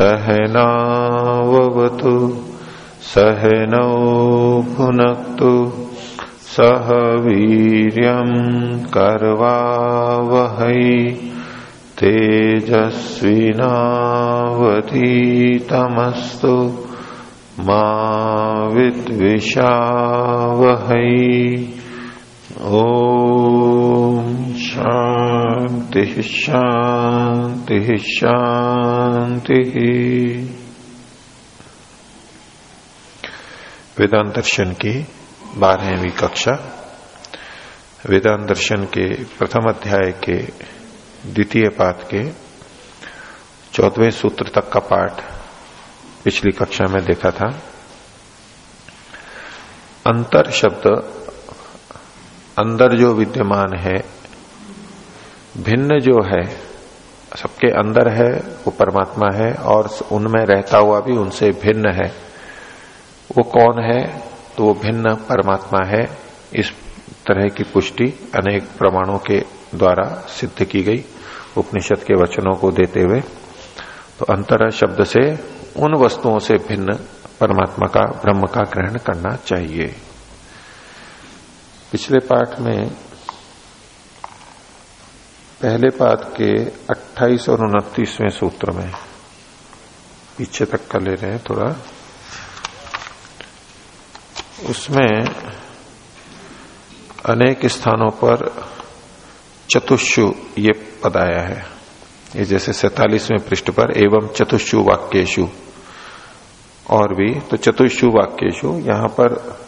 सहनावतु सहनौ भुनक्तु सह वीर्यम् कर्वावहै तेजस्विनावतीतमस्तु मा विद्विषावहै। ओ शांति शांति शांति। वेदांत दर्शन की बारहवीं कक्षा। वेदांत दर्शन के प्रथम अध्याय के द्वितीय पाठ के चौदहवें सूत्र तक का पाठ पिछली कक्षा में देखा था। अंतर शब्द, अंदर जो विद्यमान है भिन्न जो है, सबके अंदर है, वो परमात्मा है और उनमें रहता हुआ भी उनसे भिन्न है। वो कौन है? तो वो भिन्न परमात्मा है। इस तरह की पुष्टि अनेक प्रमाणों के द्वारा सिद्ध की गई उपनिषद के वचनों को देते हुए। तो अंतर शब्द से, उन वस्तुओं से भिन्न परमात्मा का, ब्रह्म का ग्रहण करना चाहिए। पिछले पाठ में पहले पाद के 28 और उनतीसवें सूत्र में। पीछे तक का ले रहे हैं थोड़ा। उसमें अनेक स्थानों पर चतुष्यु ये पद आया है। ये जैसे सैतालीसवें पृष्ठ पर एवं चतुष्यु वाक्यशु और भी तो चतुष्यु वाक्यशु यहाँ पर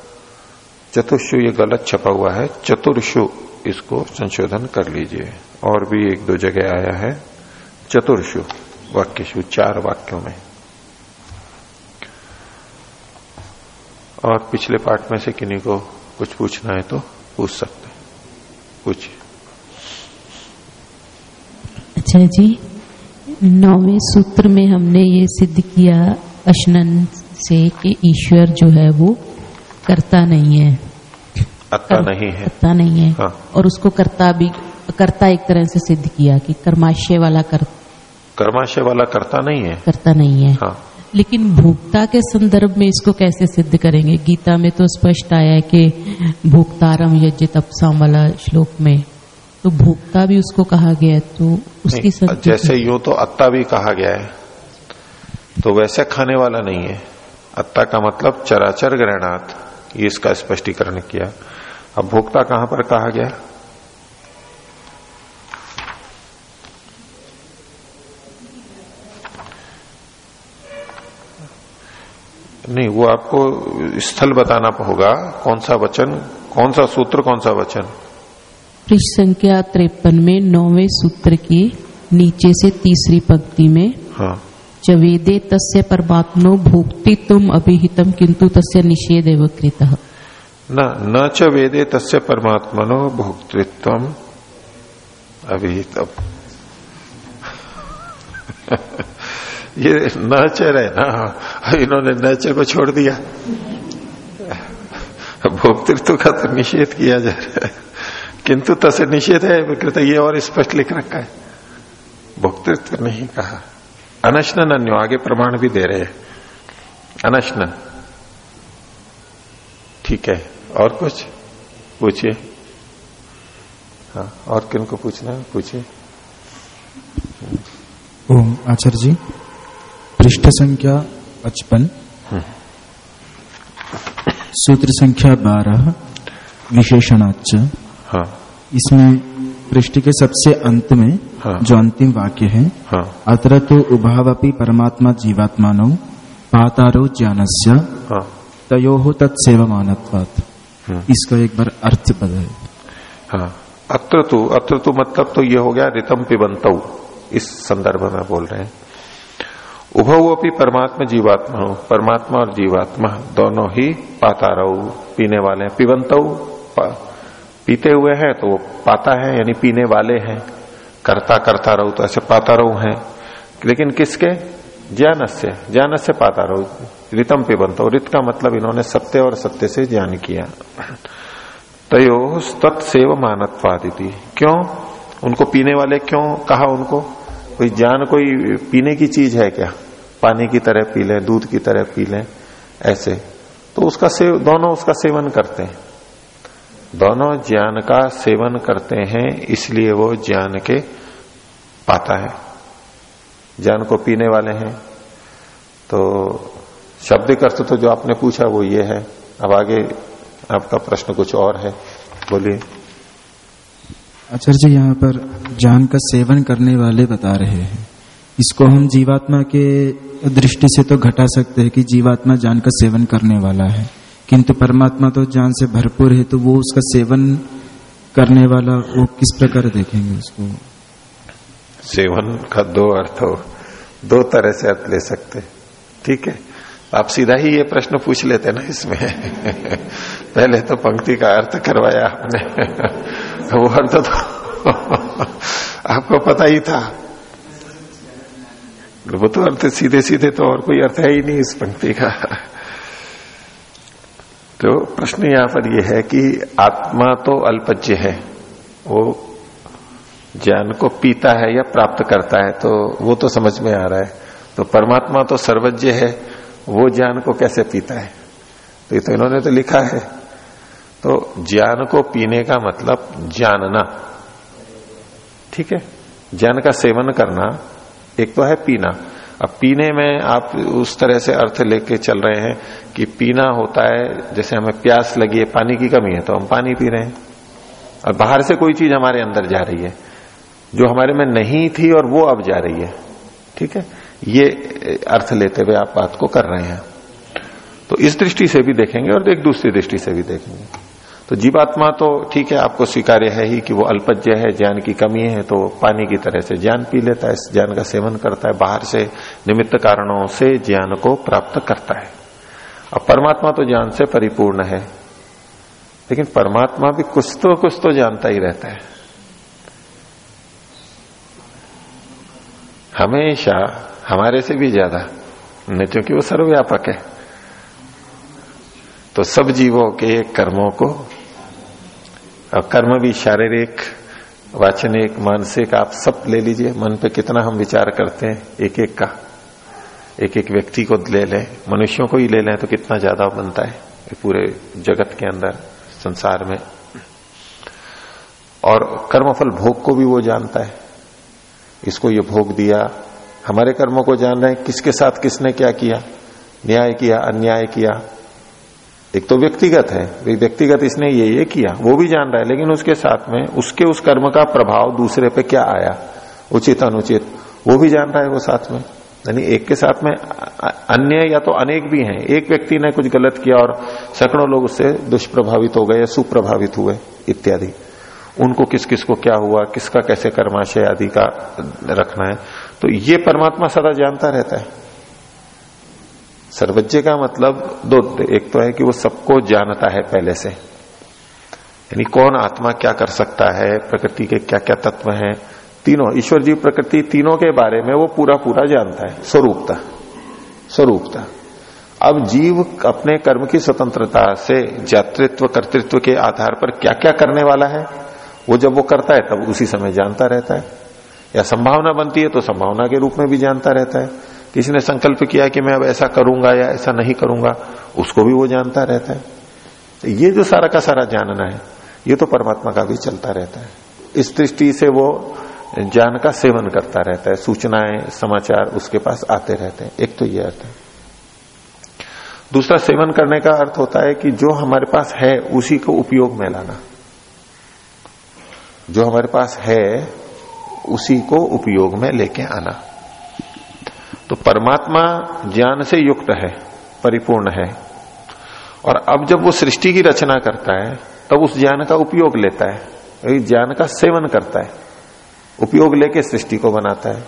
चतुष्यु ये गलत छपा हुआ है। चतुर्षु इसको संशोधन कर लीजिए। और भी एक दो जगह आया है चतुर्षु वाक्यशु चार वाक्यों में। और पिछले पार्ट में से किन्हीं को कुछ पूछना है तो पूछ सकते पूछिए। अच्छा जी नौवे सूत्र में हमने ये सिद्ध किया अशनन से कि ईश्वर जो है वो करता नहीं है। अत्ता नहीं है। करता नहीं है। हाँ। और उसको करता भी करता एक तरह से सिद्ध किया कि कर्माशय वाला कर, कर्माशय वाला करता नहीं है। करता नहीं है। हाँ। लेकिन भोक्ता के संदर्भ में इसको कैसे सिद्ध करेंगे? गीता में तो स्पष्ट आया है कि भोक्तारम यज्ञ तपसा वाला श्लोक में। तो भोक्ता भी उसको कहा गया है तो उसकी जैसे यूँ तो अत्ता भी कहा गया है। तो वैसे खाने वाला नहीं है। अत्ता का मतलब चराचर ग्रहणार्थ ये इसका स्पष्टीकरण किया। अब भोक्ता कहाँ पर कहा गया? नहीं वो आपको स्थल बताना होगा कौन सा वचन कौन सा सूत्र कौन सा वचन। पृष्ठ संख्या त्रेपन में नौवे सूत्र की नीचे से तीसरी पंक्ति में हाँ। चवेदे तस्य परमात्मनो भोक्ति तुम अभिहितम किंतु तस्य निषेध एव कृत। न न च वेदे तस्य परमात्मनो भोक्तृत्व अभिहित ये न च रहे ना, इन्होंने न च को छोड़ दिया। भोक्तृत्व का तो निषेध किया जा रहा है। किंतु तसे निषेध है, विकृत ये और स्पष्ट लिख रखा है। भोक्तृत्व नहीं कहा। अनशन अन्यो आगे प्रमाण भी दे रहे हैं। अनशन। ठीक है, और कुछ? पूछिए। हाँ और किन को पूछना है? पूछिए। ओम आचार्य जी। पृष्ठ संख्या पचपन। सूत्र संख्या बारह विशेषणाच हाँ। इसमें पृष्ठ के सबसे अंत में हाँ। जो अंतिम वाक्य है हाँ। अत्र तो उभावपि परमात्मा जीवात्मानो पातारो ज्ञानस्य हाँ। तयो तत्सेवमानत्वात्। हम्म। इसका एक बार अर्थ बदल हाँ। अत्र तो अत्र तो मतलब तो ये हो गया रितम पिबंत इस संदर्भ में बोल रहे हैं। उभव अपनी परमात्मा जीवात्मा हो परमात्मा और जीवात्मा दोनों ही पाता रहो पीने वाले हैं पिबंत पीते हुए हैं तो वो पाता है, यानी पीने वाले हैं। करता करता रहो तो ऐसे पाता रहो है। लेकिन किसके? ज्ञान से ज्ञान से पाता रहो रितम पिबंत रित का मतलब इन्होंने सत्य और सत्य से ज्ञान किया। तयो तत्सेव मानत्वादिति क्यों? उनको पीने वाले क्यों? कहा उनको? कोई ज्ञान कोई पीने की चीज़ है क्या? पानी की तरह पी लें, दूध की तरह पी लें, ऐसे। तो उसका सेव दोनों उसका सेवन करते हैं। दोनों ज्ञान का सेवन करते हैं, इसलिए वो ज्ञान के पाता है। ज्ञान को पीने वाले हैं। तो शब्दिक अर्थ तो जो आपने पूछा, वो ये है। अब आगे आपका प्रश्न कुछ और है। बोलिए। आचार्य जी, यहाँ पर ज्ञान का सेवन करने वाले बता रहे हैं। इसको हम जीवात्मा के दृष्टि से तो घटा सकते हैं कि जीवात्मा ज्ञान का सेवन करने वाला है। किंतु परमात्मा तो ज्ञान से भरपूर है तो वो उसका सेवन करने वाला वो किस प्रकार देखेंगे उसको? सेवन का दो अर्थ हो। दो तरह से अर्थ ले सकते ठीक है? आप सीधा ही ये प्रश्न पूछ लेते ना इसमें। पहले तो पंक्ति का अर्थ करवाया आपने। वो अर्थ तो आपको पता ही था। वो तो अर्थ सीधे सीधे तो और कोई अर्थ है ही नहीं इस पंक्ति का। तो प्रश्न यहाँ पर यह है कि आत्मा तो अल्पज्य है, वो ज्ञान को पीता है या प्राप्त करता है तो वो तो समझ में आ रहा है। तो परमात्मा तो सर्वज्ञ है, वो ज्ञान को कैसे पीता है? तो ये तो इन्होंने तो लिखा है। तो ज्ञान को पीने का मतलब जानना। ठीक है? ज्ञान का सेवन करना, एक तो है पीना। अब पीने में आप उस तरह से अर्थ लेके चल रहे हैं कि पीना होता है, जैसे हमें प्यास लगी है, पानी की कमी है तो हम पानी पी रहे हैं। और बाहर से कोई चीज़ हमारे अंदर जा रही है, जो हमारे में नहीं थी और वो अब जा रही है। ठीक है? ये अर्थ लेते हुए आप बात को कर रहे हैं। तो इस दृष्टि से भी देखेंगे और एक दूसरी दृष्टि से भी देखेंगे। तो जीवात्मा तो ठीक है, आपको स्वीकार्य है ही कि वो अल्पज्ञ है, ज्ञान की कमी है तो पानी की तरह से ज्ञान पी लेता है, इस ज्ञान का सेवन करता है, बाहर से निमित्त कारणों से ज्ञान को प्राप्त करता है। अब परमात्मा तो ज्ञान से परिपूर्ण है, लेकिन परमात्मा भी कुछ तो कुछ तो जानता ही रहता है। हमेशा हमारे से भी ज़्यादा, नहीं क्योंकि वो सर्वव्यापक है। तो सब जीवों के कर्मों को कर्म भी शारीरिक, वाचनिक, मानसिक, आप सब ले लीजिए। मन पे कितना हम विचार करते हैं एक एक का। एक एक व्यक्ति को ले लें। मनुष्यों को ही ले लें तो कितना ज़्यादा बनता है पूरे जगत के अंदर, संसार में। और कर्मफल भोग को भी वो जानता है। इसको ये भोग दिया। हमारे कर्मों को जान रहे हैं, किसके साथ किसने क्या किया? न्याय किया, अन्याय किया? एक तो व्यक्तिगत है व्यक्तिगत इसने ये ये किया, वो भी जान रहा है, लेकिन उसके साथ में उसके उस कर्म का प्रभाव दूसरे पे क्या आया, उचित, अनुचित, वो भी जान रहा है वो साथ में। यानी एक के साथ में अन्य या तो अनेक भी हैं, एक व्यक्ति ने कुछ गलत किया और सैकड़ों लोग उससे दुष्प्रभावित हो गए या सुप्रभावित हुए, इत्यादि। उनको किस किस को क्या हुआ, किसका कैसे कर्माशय आदि का रखना है तो ये परमात्मा सदा जानता रहता है। सर्वज्ञ का मतलब दो एक तो है कि वो सबको जानता है पहले से। यानी कौन आत्मा क्या कर सकता है, प्रकृति के क्या क्या तत्व हैं? तीनों, ईश्वर जी प्रकृति तीनों के बारे में वो पूरा पूरा जानता है। स्वरूपता स्वरूपता। अब जीव अपने कर्म की स्वतंत्रता से जातृत्व, कर्तृत्व के आधार पर क्या क्या करने वाला है, वो जब वो करता है, तब उसी समय जानता रहता है। या संभावना बनती है तो संभावना के रूप में भी जानता रहता है। किसी ने संकल्प किया कि मैं अब ऐसा करूँगा या ऐसा नहीं करूँगा, उसको भी वो जानता रहता है। तो ये जो सारा का सारा जानना है, ये तो परमात्मा का भी चलता रहता है। इस दृष्टि से वो ज्ञान का सेवन करता रहता है, सूचनाएँ, समाचार उसके पास आते रहते हैं। एक तो ये अर्थ है। दूसरा, सेवन करने का अर्थ होता है कि जो हमारे पास है, उसी को उपयोग में लाना। जो हमारे पास है, उसी को उपयोग में लेके आना। तो परमात्मा ज्ञान से युक्त है, परिपूर्ण है। और अब जब वो सृष्टि की रचना करता है, तब उस ज्ञान का उपयोग लेता है। ज्ञान का सेवन करता है। उपयोग लेके सृष्टि को बनाता है।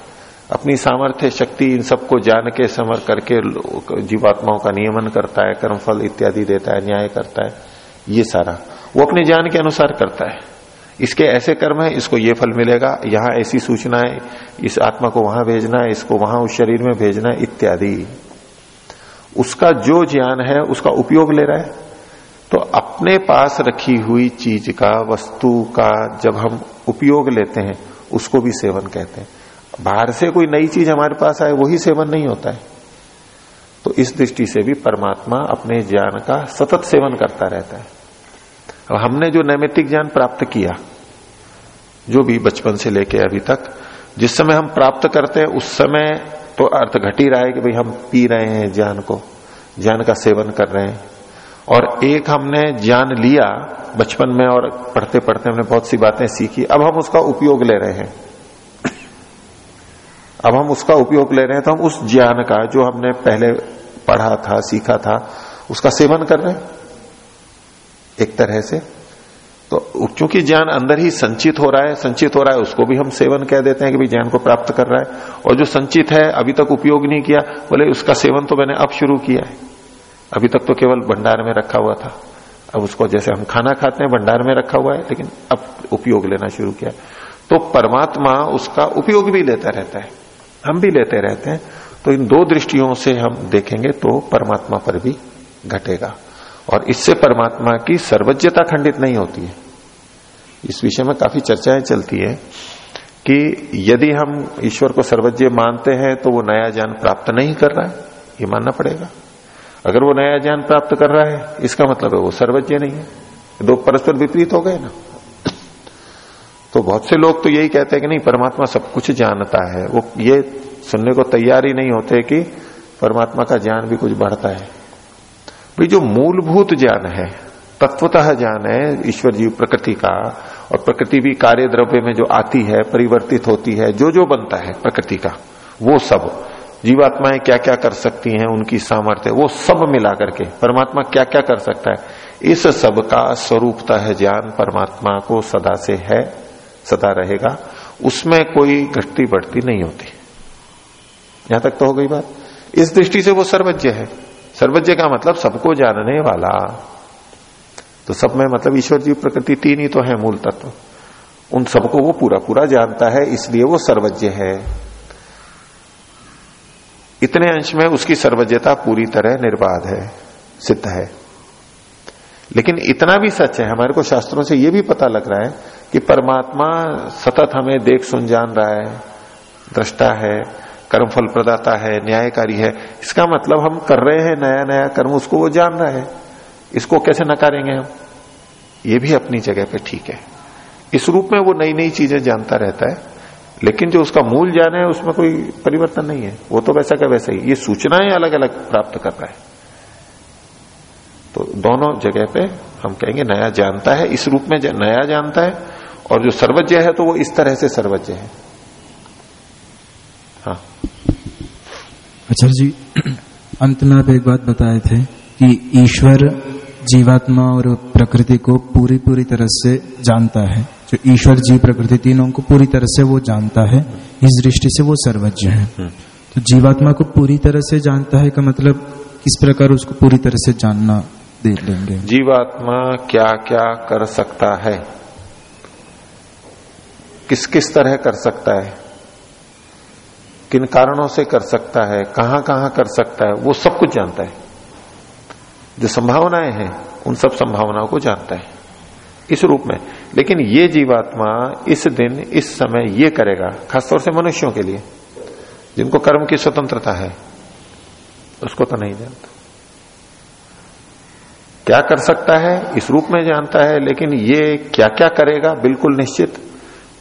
अपनी सामर्थ्य, शक्ति, इन सबको जान के, समर करके जीवात्माओं का नियमन करता है, कर्मफल इत्यादि देता है, न्याय करता है, ये सारा। वो अपने ज्ञान के अनुसार करता है। इसके ऐसे कर्म है, इसको ये फल मिलेगा, यहाँ ऐसी सूचना है, इस आत्मा को वहाँ भेजना है, इसको वहाँ उस शरीर में भेजना है, इत्यादि। उसका जो ज्ञान है, उसका उपयोग ले रहा है। तो अपने पास रखी हुई चीज़ का, वस्तु का, जब हम उपयोग लेते हैं, उसको भी सेवन कहते हैं। बाहर से कोई नई चीज़ हमारे पास आए, वही सेवन नहीं होता है। तो इस दृष्टि से भी परमात्मा अपने ज्ञान का सतत सेवन करता रहता है। हमने जो नैमित्तिक ज्ञान प्राप्त किया जो भी बचपन से लेके अभी तक, जिस समय हम प्राप्त करते हैं, उस समय तो अर्थ घट ही रहा है कि भाई हम पी रहे हैं ज्ञान को, ज्ञान का सेवन कर रहे हैं। और एक हमने ज्ञान लिया बचपन में और पढ़ते पढ़ते हमने बहुत सी बातें सीखी, अब हम उसका उपयोग ले रहे हैं। अब हम उसका उपयोग ले रहे हैं तो हम उस ज्ञान का जो हमने पहले पढ़ा था, सीखा था, उसका सेवन कर रहे हैं। एक तरह से तो चूँकि ज्ञान अंदर ही संचित हो रहा है, संचित हो रहा है, उसको भी हम सेवन कह देते हैं कि ज्ञान को प्राप्त कर रहा है। और जो संचित है, अभी तक उपयोग नहीं किया, बोले उसका सेवन तो मैंने अब शुरू किया है। अभी तक तो केवल भंडार में रखा हुआ था। अब उसको जैसे हम खाना खाते हैं, भंडार में रखा हुआ है, लेकिन अब उपयोग लेना शुरू किया तो परमात्मा उसका उपयोग भी लेता रहता है। हम भी लेते रहते हैं। तो इन दो दृष्टियों से हम देखेंगे तो परमात्मा पर भी घटेगा। और इससे परमात्मा की सर्वज्ञता खंडित नहीं होती है। इस विषय में काफ़ी चर्चाएँ चलती है कि यदि हम ईश्वर को सर्वज्ञ मानते हैं तो वो नया ज्ञान प्राप्त नहीं कर रहा है, ये मानना पड़ेगा। अगर वो नया ज्ञान प्राप्त कर रहा है, इसका मतलब है वो सर्वज्ञ नहीं है। दो परस्पर विपरीत हो गए ना। तो बहुत से लोग तो यही कहते हैं कि नहीं, परमात्मा सब कुछ जानता है। वो ये सुनने को तैयार ही नहीं होते कि परमात्मा का ज्ञान भी कुछ बढ़ता है। भाई, जो मूलभूत ज्ञान है, तत्वतः ज्ञान है, ईश्वर जीव प्रकृति का, और प्रकृति भी कार्य द्रव्य में जो आती है, परिवर्तित होती है, जो जो बनता है प्रकृति का, वो सब, जीवात्माएँ क्या क्या कर सकती हैं, उनकी सामर्थ्य, वो सब मिला करके परमात्मा क्या क्या कर सकता है, इस सब का स्वरूपता है ज्ञान, परमात्मा को सदा से है, सदा रहेगा, उसमें कोई घटती बढ़ती नहीं होती। यहाँ तक तो हो गई बात। इस दृष्टि से वो सर्वज्ञ है। सर्वज्ञ का मतलब सबको जानने वाला। तो सब में मतलब ईश्वर जी प्रकृति तीन ही तो है, मूल तत्व। उन सबको वो पूरा पूरा जानता है, इसलिए वो सर्वज्ञ है। इतने अंश में उसकी सर्वज्ञता पूरी तरह निर्बाध है, सिद्ध है। लेकिन इतना भी सच है, हमारे को शास्त्रों से यह भी पता लग रहा है कि परमात्मा सतत हमें देख, सुन, जान रहा है, दृष्टा है। कर्मफल प्रदाता है, न्यायकारी है, इसका मतलब हम कर रहे हैं नया नया कर्म, उसको वो जान रहा है। इसको कैसे नकारेंगे हम? ये भी अपनी जगह पे ठीक है। इस रूप में वो नई नई चीज़ें जानता रहता है, लेकिन जो उसका मूल ज्ञान है, उसमें कोई परिवर्तन नहीं है। वो तो वैसा का वैसा ही ये सूचनाएँ अलग अलग प्राप्त कर रहा है। तो दोनों जगह पे हम कहेंगे नया जानता है, इस रूप में नया जानता है, और जो सर्वज्ञ है तो वो इस तरह से सर्वज्ञ है। हाँ। आचार्य जी अंत में आप एक बात बताए थे कि ईश्वर जीवात्मा और प्रकृति को पूरी पूरी तरह से जानता है। जो ईश्वर जीव प्रकृति तीनों को पूरी तरह से वो जानता है इस दृष्टि से वो सर्वज्ञ है। हम्म। तो जीवात्मा को पूरी तरह से जानता है का मतलब किस प्रकार उसको पूरी तरह से जानना दे लेंगे। जीवात्मा क्या क्या कर सकता है? किस किस तरह कर सकता है? किन कारणों से कर सकता है, कहाँ कहाँ कर सकता है, वो सब कुछ जानता है। जो संभावनाएँ हैं, उन सब संभावनाओं को जानता है। इस रूप में। लेकिन ये जीवात्मा इस दिन, इस समय ये करेगा, खासतौर से मनुष्यों के लिए, जिनको कर्म की स्वतंत्रता है। उसको तो नहीं जानता। क्या कर सकता है, इस रूप में जानता है, लेकिन ये क्या क्या करेगा, बिल्कुल निश्चित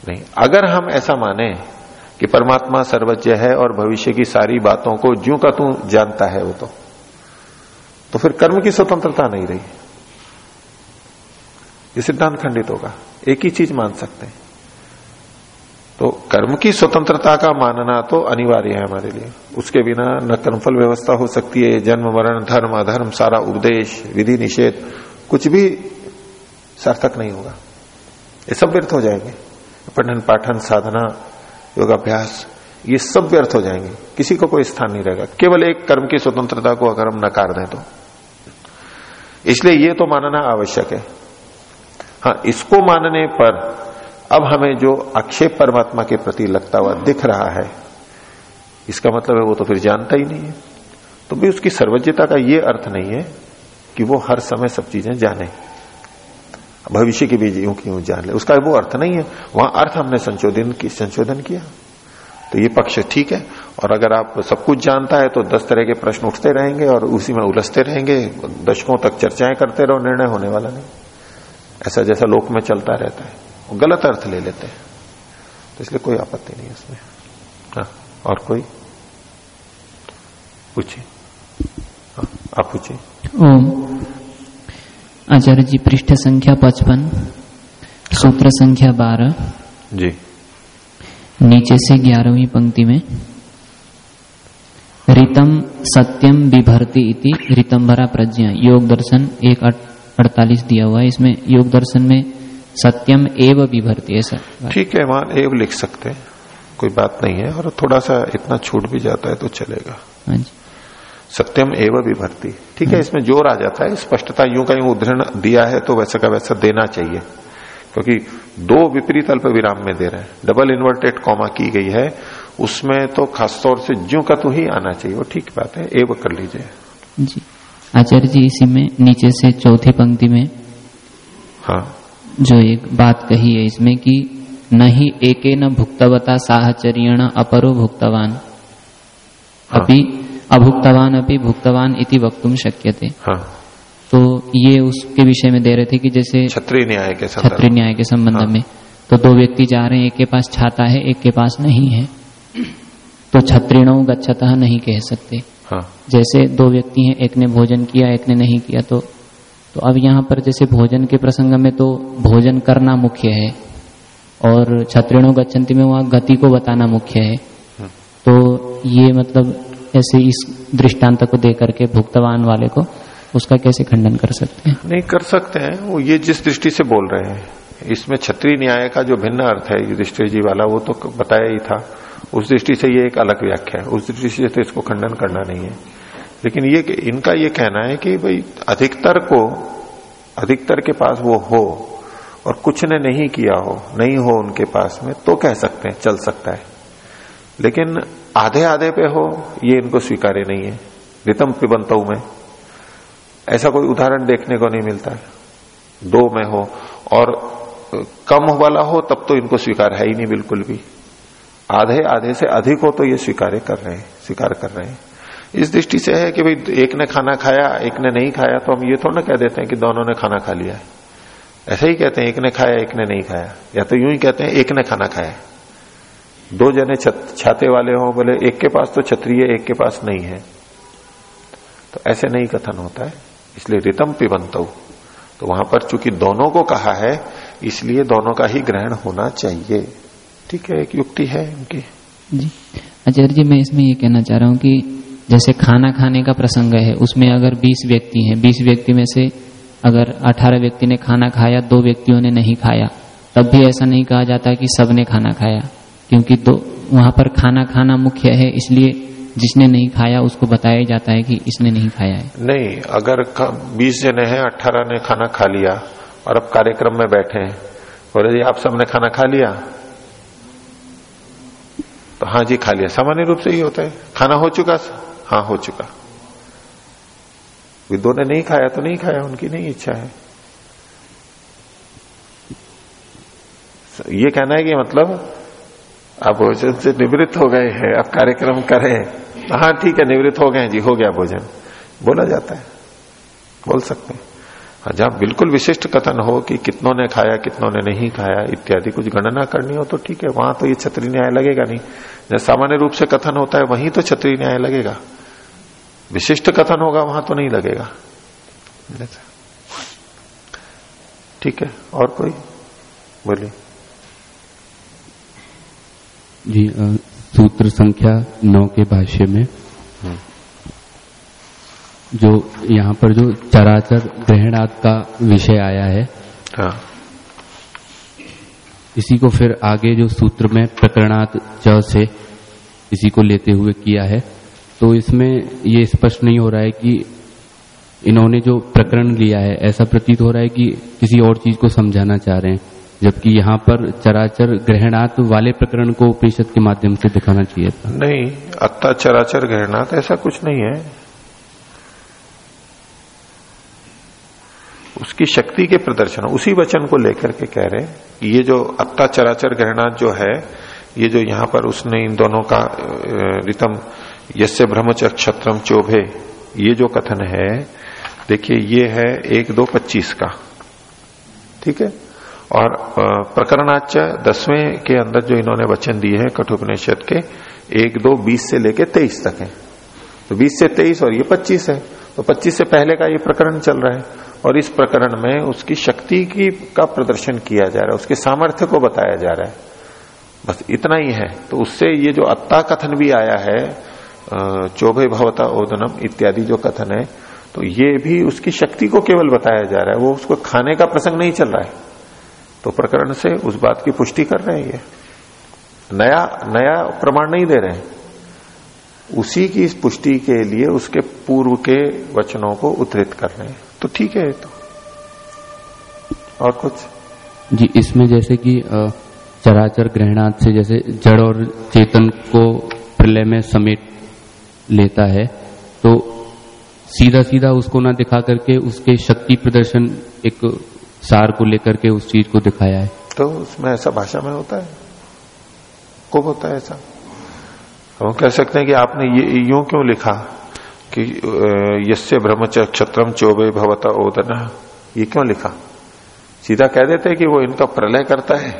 नहीं। अगर हम ऐसा माने कि परमात्मा सर्वज्ञ है और भविष्य की सारी बातों को ज्यो का तू जानता है वो तो। तो फिर कर्म की स्वतंत्रता नहीं रही। ये सिद्धांत खंडित होगा। एक ही चीज़ मान सकते हैं। तो कर्म की स्वतंत्रता का मानना तो अनिवार्य है हमारे लिए। उसके बिना न कर्मफल व्यवस्था हो सकती है। जन्म, मरण, धर्म, अधर्म, सारा उपदेश विधि, निषेध, कुछ भी सार्थक नहीं होगा। ये सब व्यर्थ हो जाएँगे। पठन, पाठन, साधना योगाभ्यास, ये सब व्यर्थ हो जाएँगे। किसी को कोई स्थान नहीं रहेगा। केवल एक कर्म की स्वतंत्रता को अगर हम नकार दें तो। इसलिए ये तो मानना आवश्यक है। हाँ इसको मानने पर अब हमें जो आक्षेप परमात्मा के प्रति लगता हुआ दिख रहा है, इसका मतलब है वो तो फिर जानता ही नहीं है। तो भी उसकी सर्वज्ञता का ये अर्थ नहीं है कि वो हर समय सब चीज़ें जाने। भविष्य की भी यूँ की यूँ जान ले। उसका वो अर्थ नहीं है। वहाँ अर्थ हमने संशोधन की संशोधन किया। तो ये पक्ष ठीक है। और अगर आप सब कुछ जानता है तो दस तरह के प्रश्न उठते रहेंगे और उसी में उलझते रहेंगे। दशकों तक चर्चाएँ करते रहो निर्णय होने वाला नहीं। ऐसा जैसा लोक में चलता रहता है। वो गलत अर्थ ले लेते हैं। तो इसलिए कोई आपत्ति नहीं इसमें हाँ और कोई? पूछिए। हाँ, आप पूछिए। आचार्य जी पृष्ठ संख्या पचपन सूत्र संख्या बारह जी। नीचे से ग्यारहवीं पंक्ति में रितम सत्यम विभर्ति इति रितंभरा प्रज्ञा योग दर्शन एक अड़तालीस दिया हुआ है इसमें योग दर्शन में सत्यम एव विभर्ति ऐसा ठीक है वहाँ एव लिख सकते हैं कोई बात नहीं है और थोड़ा सा इतना छूट भी जाता है तो चलेगा। हाँ जी। सत्यम एव विभर्ति ठीक है इसमें ज़ोर आ जाता है स्पष्टता यूँ का यूँ उदाहरण दिया है तो वैसा का वैसा देना चाहिए। क्योंकि दो विपरीत अल्प विराम में दे रहे हैं। डबल इन्वर्टेड कॉमा की गई है उसमें तो खासतौर से ज्यो का तो ही आना चाहिए। वो ठीक बात है एवं कर लीजिए। जी। आचार्य जी इसी में नीचे से चौथी पंक्ति में हाँ। जो एक बात कही है इसमें कि न ही एके न भुक्तवता साहचर्यण अपरो भुक्तवान। हाँ। अभी अभुक्तवान अपनी भुक्तवान इति वक्तुम शक्य थे हाँ। तो ये उसके विषय में दे रहे थे कि जैसे छत्री न्याय के छत्री न्याय के संबंध हाँ। में। तो दो व्यक्ति जा रहे हैं एक के पास छाता है एक के पास नहीं है। तो छत्रिणों गच्छतः नहीं कह सकते। हाँ। जैसे दो व्यक्ति हैं एक ने भोजन किया एक ने नहीं किया तो तो अब यहाँ पर जैसे भोजन के प्रसंग में तो भोजन करना मुख्य है। और छत्रिणों गच्छन्ति में वहाँ गति को बताना मुख्य है। तो ये मतलब ऐसे इस दृष्टांत को दे करके भुक्तवान वाले को उसका कैसे खंडन कर सकते हैं? नहीं, कर सकते हैं। वो ये जिस दृष्टि से बोल रहे हैं, इसमें छत्री न्याय का जो भिन्न अर्थ है युधिष्ठिर जी वाला, वो तो बताया ही था। उस दृष्टि से ये एक अलग व्याख्या है। उस दृष्टि से तो इसको खंडन करना नहीं है। लेकिन ये इनका ये कहना है कि भाई, अधिकतर को, अधिकतर के पास वो हो, और कुछ ने नहीं किया हो, नहीं हो उनके पास में तो कह सकते हैं, चल सकता है। लेकिन आधे आधे पे हो, ये इनको स्वीकार्य नहीं है। रितम पिबंतऊ में। ऐसा कोई उदाहरण देखने को नहीं मिलता। है दो में हो, और कम वाला हो, तब तो इनको स्वीकार है ही नहीं बिल्कुल भी। आधे आधे से अधिक हो तो ये स्वीकार कर रहे हैं, स्वीकार कर रहे हैं। इस दृष्टि से है कि भाई, एक ने खाना खाया, एक ने नहीं खाया तो हम ये थोड़ा ना कह देते हैं कि दोनों ने खाना खा लिया है। ऐसा ही कहते हैं, एक ने खाया, एक ने नहीं खाया। या तो यूँ ही कहते हैं, एक ने खाना खाया दो जने छाते वाले हों, बोले, एक के पास तो छतरी है, एक के पास नहीं है। तो ऐसे नहीं कथन होता है। इसलिए रितम पिबंत। तो वहाँ पर चूँकि दोनों को कहा है, इसलिए दोनों का ही ग्रहण होना चाहिए। ठीक है, एक युक्ति है इनकी। जी। आचार्य जी, मैं इसमें ये कहना चाह रहा हूँ कि जैसे खाना खाने का प्रसंग है, उसमें अगर 20 व्यक्ति हैं 20 व्यक्ति में से अगर 18 व्यक्ति ने खाना खाया, दो व्यक्तियों ने नहीं खाया, तब भी ऐसा नहीं कहा जाता कि सबने खाना खाया। क्योंकि दो वहाँ पर खाना खाना मुख्य है, इसलिए जिसने नहीं खाया उसको बताया जाता है कि इसने नहीं खाया है। नहीं, अगर बीस जने हैं अट्ठारह ने खाना खा लिया और अब कार्यक्रम में बैठे हैं, बोले, जी, आप सबने खाना खा लिया? तो हाँ जी, खा लिया। सामान्य रूप से ही होता है। खाना हो चुका हाँ हो चुका। दो ने नहीं खाया तो नहीं खाया, उनकी नहीं इच्छा है। ये कहना है कि मतलब आप भोजन से निवृत्त हो गए हैं अब कार्यक्रम करें। हाँ ठीक है, निवृत्त हो गए जी, हो गया भोजन। बोला जाता है। बोल सकते हैं। हाँ जहाँ बिल्कुल विशिष्ट कथन हो कि कितनों ने खाया, कितनों ने नहीं खाया, इत्यादि कुछ गणना करनी हो तो ठीक है। वहाँ तो ये छत्री न्याय लगेगा नहीं। जब सामान्य रूप से कथन होता है, वहीं तो छत्री न्याय लगेगा। विशिष्ट कथन होगा, वहाँ तो नहीं लगेगा। ठीक है? और कोई? बोलिए। जी आ, सूत्र संख्या नौ के भाष्य में। जो यहाँ पर जो चराचर ग्रहणात का विषय आया है हाँ। इसी को फिर आगे जो सूत्र में प्रकरणात च से इसी को लेते हुए किया है। तो इसमें ये स्पष्ट नहीं हो रहा है कि इन्होंने जो प्रकरण लिया है ऐसा प्रतीत हो रहा है कि किसी और चीज़ को समझाना चाह रहे हैं। जबकि यहाँ पर चराचर ग्रहणात वाले प्रकरण को उपनिषद के माध्यम से दिखाना चाहिए था। नहीं, अत्ता चराचर ग्रहणात ऐसा कुछ नहीं है। उसकी शक्ति के प्रदर्शन, उसी वचन को लेकर के कह रहे कि ये जो अत्ता चराचर ग्रहणात जो है, ये जो यहाँ पर उसने इन दोनों का रितम यसे ब्रह्मचक क्षत्रम चोभे, ये जो कथन है, देखिए, ये है एक दो पच्चीस का। ठीक है? और प्रकरणाच दसवें के अंदर जो इन्होंने वचन दिए हैं कठोपनिषद के, एक, दो, बीस से लेके तेईस तक है। तो बीस से तेईस और ये पच्चीस है। तो पच्चीस से पहले का ये प्रकरण चल रहा है और इस प्रकरण में उसकी शक्ति की, का प्रदर्शन किया जा रहा है, उसके सामर्थ्य को बताया जा रहा है। बस इतना ही है। तो उससे ये जो अत्ता कथन भी आया है चौबे भवता ओदनम इत्यादि जो कथन है तो ये भी उसकी शक्ति को केवल बताया जा रहा है। वो उसको खाने का प्रसंग नहीं चल रहा है। तो प्रकरण से उस बात की पुष्टि कर रहे हैं ये। नया नया प्रमाण नहीं दे रहे हैं। उसी की इस पुष्टि के लिए उसके पूर्व के वचनों को उद्धृत कर रहे हैं। तो ठीक है तो। और कुछ? जी, इसमें जैसे कि चराचर ग्रहणार्थ से जैसे जड़ और चेतन को प्रलय में समेट लेता है तो सीधा सीधा उसको ना दिखा करके उसके शक्ति प्रदर्शन एक सार को लेकर के उस चीज़ को दिखाया है। तो उसमें ऐसा भाषा में होता है? कब होता है ऐसा? हम कह सकते हैं कि आपने ये, यूँ क्यों लिखा कि यस्य ब्रह्मच क्षत्रम चौबे भवता ओदन? ये क्यों लिखा? सीधा कह देते हैं कि वो इनका प्रलय करता है।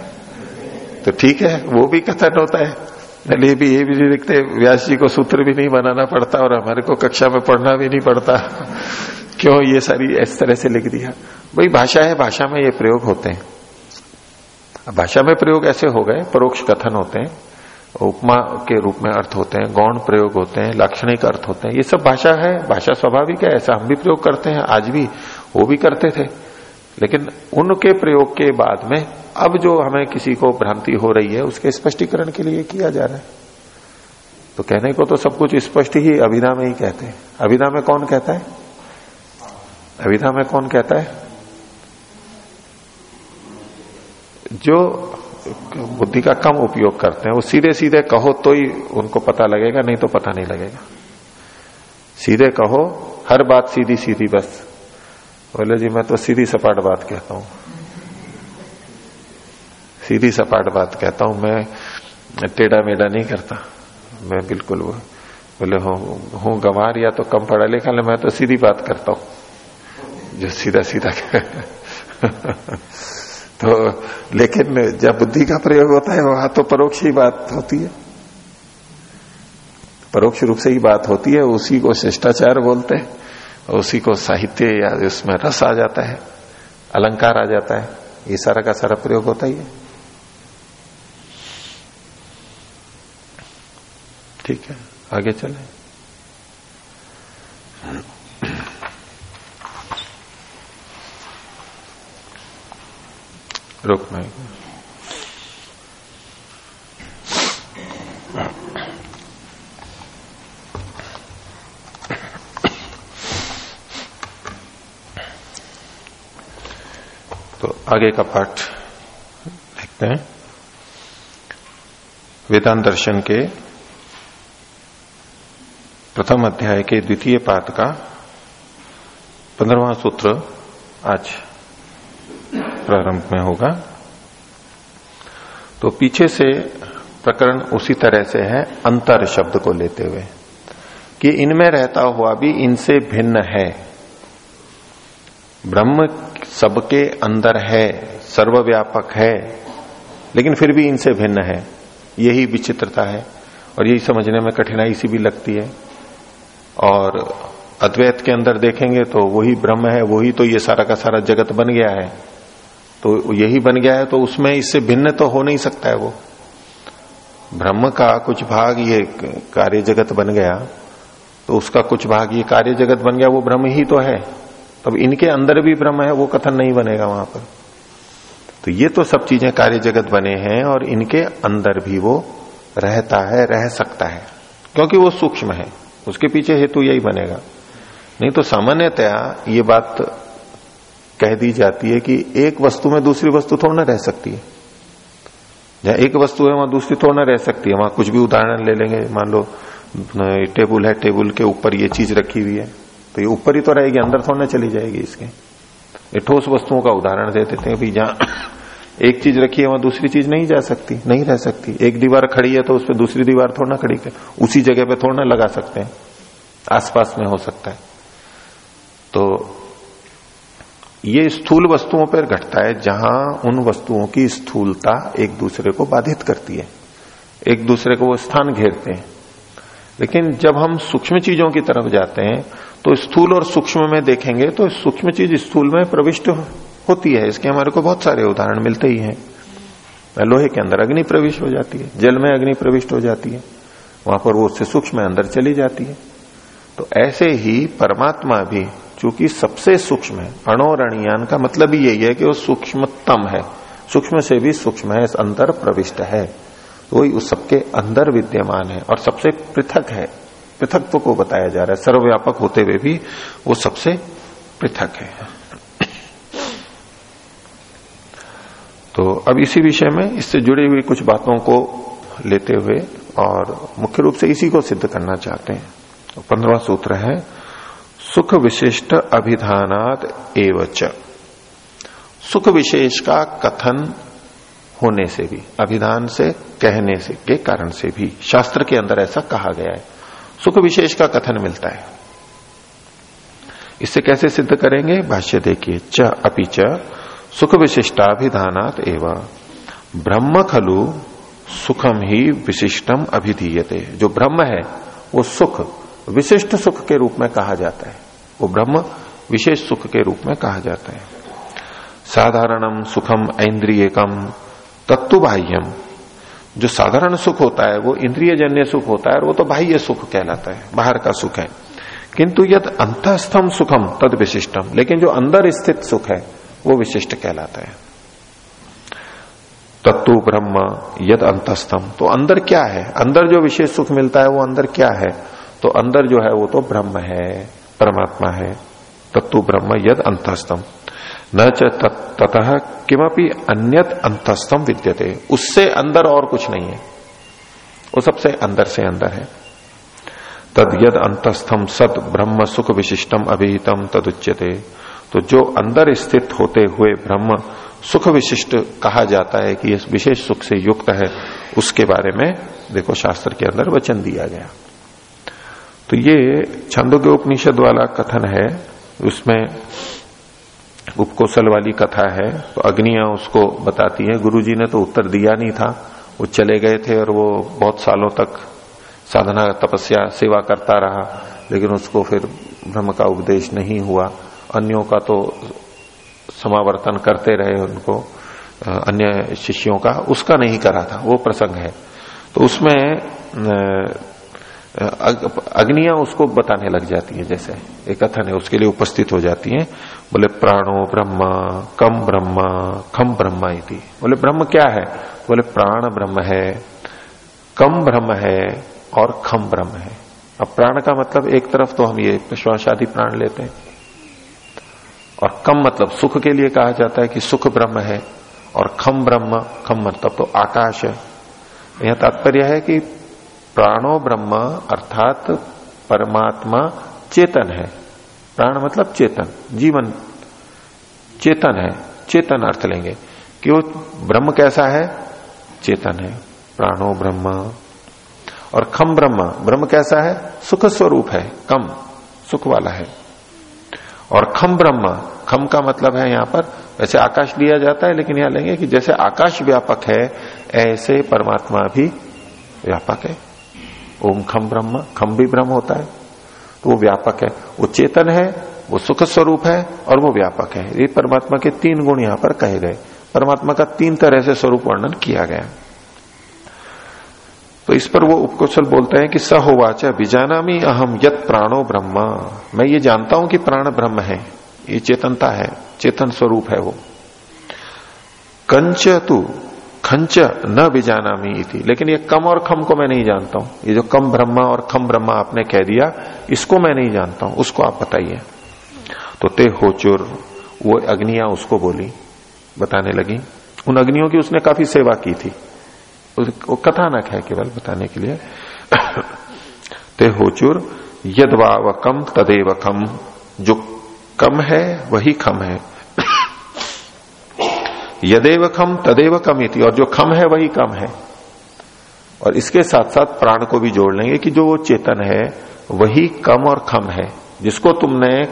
तो ठीक है, वो भी कथन होता है। लिए भी ये भी नहीं लिखते व्यास जी को सूत्र भी नहीं बनाना पड़ता और हमारे को कक्षा में पढ़ना भी नहीं पड़ता। क्यों ये सारी इस तरह से लिख दिया? भाई भाषा है, भाषा में ये प्रयोग होते हैं। भाषा में प्रयोग ऐसे हो गए, परोक्ष कथन होते हैं, उपमा के रूप में अर्थ होते हैं, गौण प्रयोग होते हैं, लाक्षणिक अर्थ होते हैं। ये सब भाषा है, भाषा स्वाभाविक है, ऐसा हम भी प्रयोग करते हैं, आज भी, वो भी करते थे। लेकिन उनके प्रयोग के बाद में अब जो हमें किसी को भ्रांति हो रही है, उसके स्पष्टीकरण के लिए किया जा रहा है। तो कहने को तो सब कुछ स्पष्ट ही अभिधा में ही कहते हैं। अभिधा में कौन कहता है? अभिधा में कौन कहता है? जो बुद्धि का कम उपयोग करते हैं, वो सीधे सीधे कहो तो ही उनको पता लगेगा, नहीं तो पता नहीं लगेगा। सीधे कहो, हर बात सीधी सीधी बस। बोले, जी, मैं तो सीधी सपाट बात कहता हूँ। सीधी सपाट बात कहता हूँ, मैं टेढ़ा मेढ़ा नहीं करता। मैं बिल्कुल वो, बोले, हूँ गंवार या तो कम पढ़ा लिखा मैं तो सीधी बात करता हूँ। जो सीधा सीधा तो लेकिन जब बुद्धि का प्रयोग होता है, वहाँ तो परोक्ष ही बात होती है। परोक्ष रूप से ही बात होती है, उसी को शिष्टाचार बोलते हैं उसी को साहित्य या उसमें रस आ जाता है, अलंकार आ जाता है, ये सारा का सारा प्रयोग होता ही है। ठीक है आगे चले। रुकना तो आगे का पाठ देखते हैं। वेदांत दर्शन के प्रथम अध्याय के द्वितीय पाठ का पंद्रवा सूत्र आज प्रारंभ में होगा। तो पीछे से प्रकरण उसी तरह से है, अंतर शब्द को लेते हुए, कि इनमें रहता हुआ भी इनसे भिन्न है। ब्रह्म सबके अंदर है, सर्वव्यापक है, लेकिन फिर भी इनसे भिन्न है। यही विचित्रता है, और यही समझने में कठिनाई सी भी लगती है। और अद्वैत के अंदर देखेंगे तो वही ब्रह्म है, वही तो ये सारा का सारा जगत बन गया है। तो यही बन गया है तो उसमें इससे भिन्न तो हो नहीं सकता है वो। ब्रह्म का कुछ भाग ये कार्य जगत बन गया तो उसका कुछ भाग ये कार्य जगत बन गया, वो ब्रह्म ही तो है। तब इनके अंदर भी ब्रह्म है, वो कथन नहीं बनेगा वहाँ पर। तो ये तो सब चीज़ें कार्य जगत बने हैं और इनके अंदर भी वो रहता है, रह सकता है, क्योंकि वो सूक्ष्म है। उसके पीछे हेतु यही बनेगा। नहीं तो सामान्यतया ये बात कह दी जाती है कि एक वस्तु में दूसरी वस्तु थोड़ा ना रह सकती है। जहाँ एक वस्तु है, वहाँ दूसरी थोड़ा ना रह सकती है। वहाँ कुछ भी उदाहरण ले लेंगे। मान लो टेबल है, टेबल के ऊपर ये चीज़ रखी हुई है। तो ये ऊपर ही तो रहेगी, अंदर थोड़ा ना चली जाएगी इसके। ठोस वस्तुओं का उदाहरण दे देते हैं भाई जहाँ एक चीज़ रखी है, वहाँ दूसरी चीज़ नहीं जा सकती, नहीं रह सकती। एक दीवार खड़ी है तो उस पर दूसरी दीवार थोड़ा ना खड़ी कर, उसी जगह पे थोड़ा ना लगा सकते हैं। आसपास में हो सकता है। तो ये स्थूल वस्तुओं पर घटता है, जहाँ उन वस्तुओं की स्थूलता एक दूसरे को बाधित करती है, एक दूसरे को वो स्थान घेरते हैं। लेकिन जब हम सूक्ष्म चीज़ों की तरफ़ जाते हैं तो स्थूल और सूक्ष्म में देखेंगे तो सूक्ष्म चीज़ स्थूल में प्रविष्ट होती है, इसके हमारे को बहुत सारे उदाहरण मिलते ही हैं। लोहे के अंदर अग्नि प्रविष्ट हो जाती है, जल में अग्नि प्रविष्ट हो जाती है, वहाँ पर वो उससे सूक्ष्म अंदर चली जाती है। तो ऐसे ही परमात्मा भी, चूँकि सबसे सूक्ष्म है, अणोरणियान का मतलब ही यही है कि वो सूक्ष्मतम है, सूक्ष्म से भी सूक्ष्म है अंदर प्रविष्ट है। तो वही उस सबके अंदर विद्यमान है, और सबसे पृथक है, पृथकत्व को बताया जा रहा है, सर्वव्यापक होते हुए भी वो सबसे पृथक है। तो अब इसी विषय में इससे जुड़ी हुई कुछ बातों को लेते हुए और मुख्य रूप से इसी को सिद्ध करना चाहते हैं। तो पंद्रवा सूत्र है, सुख विशिष्ट अभिधानात एवच। सुख विशेष का कथन होने से भी, अभिधान से कहने से, के कारण से भी, शास्त्र के अंदर ऐसा कहा गया है। सुख विशेष का कथन मिलता है। इससे कैसे सिद्ध करेंगे? भाष्य देखिए, च अपि च सुख विशिष्टाभिधानात एवं। ब्रह्म खलु सुखम ही विशिष्टम अभिधीयते। जो ब्रह्म है, वो सुख, विशिष्ट सुख के रूप में कहा जाता है। वो ब्रह्म विशेष सुख के रूप में कहा जाता है। साधारणम सुखम ऐन्द्रियकम तत्व बाह्यम जो साधारण सुख होता है, वो इंद्रिय जन्य सुख होता है और वो तो बाह्य सुख कहलाता है, बाहर का सुख है। किंतु यद अंतस्थम सुखम तद विशिष्टम लेकिन जो अंदर स्थित सुख है वो विशिष्ट कहलाता है। तत्व ब्रह्म यद अंतस्तम तो अंदर क्या है? अंदर जो विशेष सुख मिलता है, वो अंदर क्या है? तो अंदर जो है वो तो ब्रह्म है, परमात्मा है। तत्व ब्रह्म यद अंतस्तम न ततः किमपि अन्यत अंतस्थम विद्यते। उससे अंदर और कुछ नहीं है। वो सबसे अंदर से अंदर है। तद यद अंतस्थम सत ब्रह्म सुख विशिष्टम अभिहितम तदुच्यते। तो जो अंदर स्थित होते हुए ब्रह्म सुख विशिष्ट कहा जाता है कि इस विशेष सुख से युक्त है, उसके बारे में देखो शास्त्र के अंदर वचन दिया गया। तो ये छंदोग्य उपनिषद वाला कथन है, उसमें उपकोशल वाली कथा है तो अग्निया उसको बताती है। गुरुजी ने तो उत्तर दिया नहीं था, वो चले गए थे और वो बहुत सालों तक साधना तपस्या सेवा करता रहा, लेकिन उसको फिर ब्रह्म का उपदेश नहीं हुआ। अन्यों का तो समावर्तन करते रहे उनको अन्य शिष्यों का, उसका नहीं करा था, वो प्रसंग है। तो उसमें अग्नियाँ उसको बताने लग जाती है, जैसे एक कथन है, उसके लिए उपस्थित हो जाती हैं। बोले, प्राणो ब्रह्म, कम ब्रह्म, खम ब्रह्म इति। बोले, ब्रह्म क्या है? बोले, प्राण ब्रह्म है, कम ब्रह्म है और खम ब्रह्म है। अब प्राण का मतलब एक तरफ़ तो हम ये श्वास आदि प्राण लेते हैं और कम मतलब सुख के लिए कहा जाता है कि सुख ब्रह्म है और खम ब्रह्म, खम मतलब तो आकाश है। यह तात्पर्य है कि प्राणो ब्रह्म अर्थात परमात्मा चेतन है। प्राण मतलब चेतन, जीवन चेतन है। चेतन अर्थ लेंगे। कि वो ब्रह्म कैसा है? चेतन है। प्राणो ब्रह्म। और खम ब्रह्म ब्रह्म कैसा है? सुख स्वरूप है, कम, सुख वाला है। और खम ब्रह्म, खम का मतलब है यहाँ पर, वैसे आकाश लिया जाता है, लेकिन यहाँ लेंगे कि जैसे आकाश व्यापक है, ऐसे परमात्मा भी व्यापक है। ओम खम ब्रह्म, खम भी ब्रह्म होता है। तो वो व्यापक है। वो चेतन है, वो सुख स्वरूप है, और वो व्यापक है। ये परमात्मा के तीन गुण यहाँ पर कहे गए। परमात्मा का तीन तरह से स्वरूप वर्णन किया गया। तो इस पर वो उपकोशल बोलते हैं कि स होवाच बीजानामी अहम यत प्राणो ब्रह्म। मैं ये जानता हूँ कि प्राण ब्रह्म है। ये चेतनता है। चेतन स्वरूप है वो। कंच तू, खंच न बीजानामी इति। लेकिन ये कम और खम को मैं नहीं जानता हूँ। ये जो कम ब्रह्मा और खम ब्रह्मा आपने कह दिया, इसको मैं नहीं जानता हूँ। उसको आप बताइए। तो ते होचुर, वो अग्निया उसको बोली, बताने लगी। उन अग्नियों की उसने काफ़ी सेवा की थी। वो कथानक है केवल बताने के लिए। ते होचुर यदवा कम तदेव खम जो कम है, वही खम है। यदेव खम तदेव कम इति और जो खम है, वही कम है। और इसके साथ साथ प्राण को भी जोड़ लेंगे कि जो वो चेतन है, वही कम और खम है। जिसको तुमने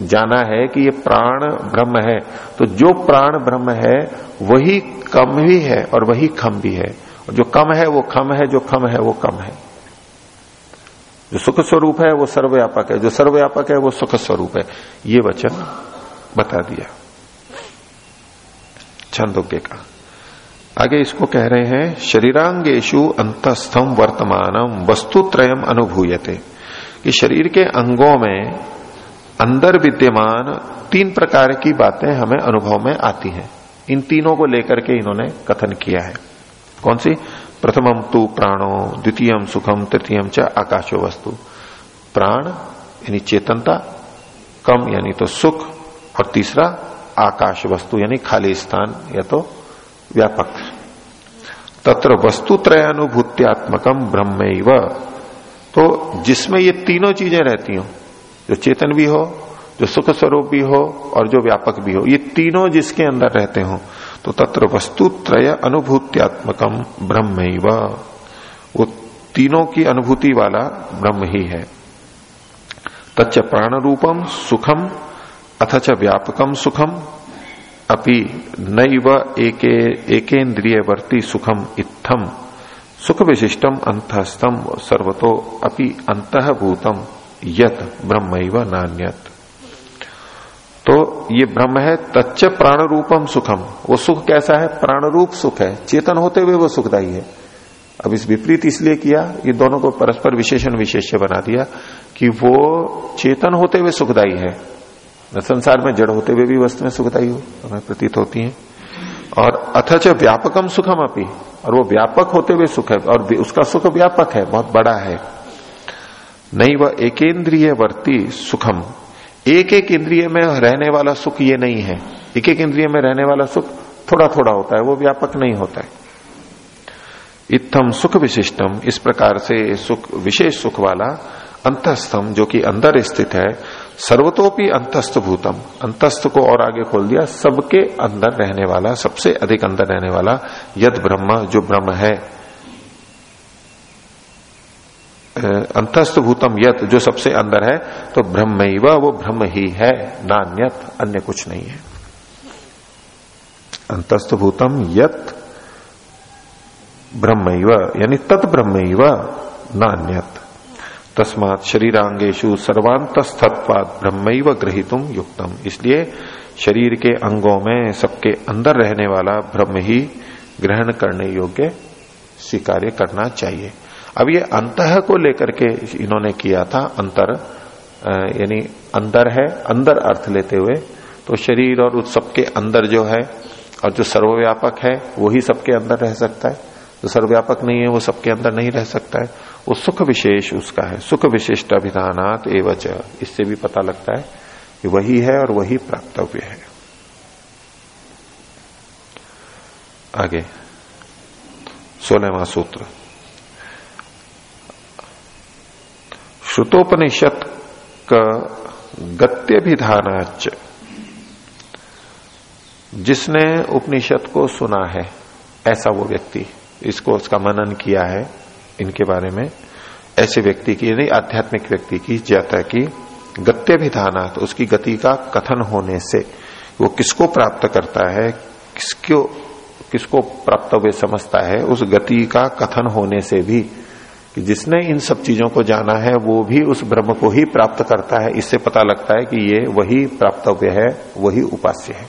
जाना है कि ये प्राण ब्रह्म है। तो जो प्राण ब्रह्म है, वही कम भी है और वही खम भी है। और जो कम है, वो खम है, जो खम है, वो कम है। जो सुख स्वरूप है, वो सर्वव्यापक है। जो सर्वव्यापक है, वो सुख स्वरूप है। ये वचन बता दिया। छंदोग्य का। आगे इसको कह रहे हैं शरीरांगेशु अंतस्थम वर्तमानम वस्तुत्रयम अनुभूयते। कि शरीर के अंगों में अंदर विद्यमान तीन प्रकार की बातें हमें अनुभव में आती हैं। इन तीनों को लेकर के इन्होंने कथन किया है। कौन सी? प्रथमम तु प्राणो, द्वितीयम सुखम, तृतीयम च आकाशो वस्तु। प्राण, यानी चेतनता, कम, यानी तो सुख, और तीसरा, आकाश वस्तु, यानी खाली स्थान, या तो व्यापक। तत्र वस्तु त्रयानुभूत्यात्मकम ब्रह्म तो जिसमें ये तीनों चीज़ें रहती हो जो चेतन भी हो, जो सुख स्वरूप भी हो और जो व्यापक भी हो। ये तीनों जिसके अंदर रहते हो तो तत्र वस्तु त्रय अनुभूत्यात्मकम ब्रह्म वो तीनों की अनुभूति वाला ब्रह्म ही है। तच्च प्राण रूपम सुखम अथच व्यापकम सुखम, अपि नैव एके, एकेन्द्रियवर्ती सुखम इत्थम। सुख विशिष्टम अंतस्तम सर्वतो अपि अंतभूतम। यत ब्रह्म नान्यत। तो ये ब्रह्म है, तच्च प्राण रूपम सुखम। वो सुख कैसा है? प्राण रूप सुख है। चेतन होते हुए वो सुखदायी है। अब इस विपरीत इसलिए किया, ये दोनों को परस्पर विशेषण विशेष्य बना दिया कि वो चेतन होते हुए सुखदायी है। संसार में जड़ होते हुए भी वस्तुएँ सुखदायी हो हमें प्रतीत होती हैं। और अथच व्यापकम सुखम अपी। और वो व्यापक होते हुए सुख है, और उसका सुख व्यापक है, बहुत बड़ा है। नहीं, वह एकेंद्रिय वर्ती सुखम। एक एक इंद्रिय में रहने वाला सुख ये नहीं है। एक एक इंद्रिय में रहने वाला सुख थोड़ा थोड़ा होता है, वो व्यापक नहीं होता है। इतम सुख विशिष्टम, इस प्रकार से सुख, विशेष सुख वाला अंतस्थम, जो कि अंदर स्थित है, सर्वतोपि अंतस्थ भूतम। अंतस्थ को और आगे खोल दिया, सबके अंदर रहने वाला, सबसे अधिक अंदर रहने वाला यद ब्रह्म, जो ब्रह्म है। अंतस्थ भूतम यत, जो सबसे अंदर है तो ब्रह्म ही वो ब्रह्म ही है, नान्यत, अन्य कुछ नहीं है। अंतस्थ भूतम यत ब्रह्म यानी तत् ब्रह्म नान्यत। तस्मात शरीरांगेशु सर्वांतस्थत्वाद ब्रह्म ग्रहितुम युक्तम। इसलिए शरीर के अंगों में सबके अंदर रहने वाला ब्रह्म ही ग्रहण करने योग्य स्वीकार्य करना चाहिए। अब ये अंत को लेकर के इन्होंने किया था अंतर यानी अंदर है, अंदर अर्थ लेते हुए। तो शरीर और उस सबके अंदर जो है, और जो सर्वव्यापक है, वो ही सबके अंदर रह सकता है। जो सर्वव्यापक नहीं है, वो सबके अंदर नहीं रह सकता है। वो सुख विशेष उसका है। सुख विशिष्ट अभिधानात एवच। इससे भी पता लगता है कि वही है और वही प्राप्तव्य है। आगे। सोलहवा सूत्र। श्रुतोपनिषद का गत्यभिधानाच जिसने उपनिषद को सुना है, ऐसा वो व्यक्ति, इसको उसका मनन किया है, इनके बारे में, ऐसे व्यक्ति की, यानी आध्यात्मिक व्यक्ति की जाता कि गत्यभिधानात, उसकी गति का कथन होने से वो किसको प्राप्त करता है, किसको किसको प्राप्त हुए समझता है, उस गति का कथन होने से भी कि जिसने इन सब चीज़ों को जाना है, वो भी उस ब्रह्म को ही प्राप्त करता है। इससे पता लगता है कि ये वही प्राप्तव्य है, वही उपास्य है।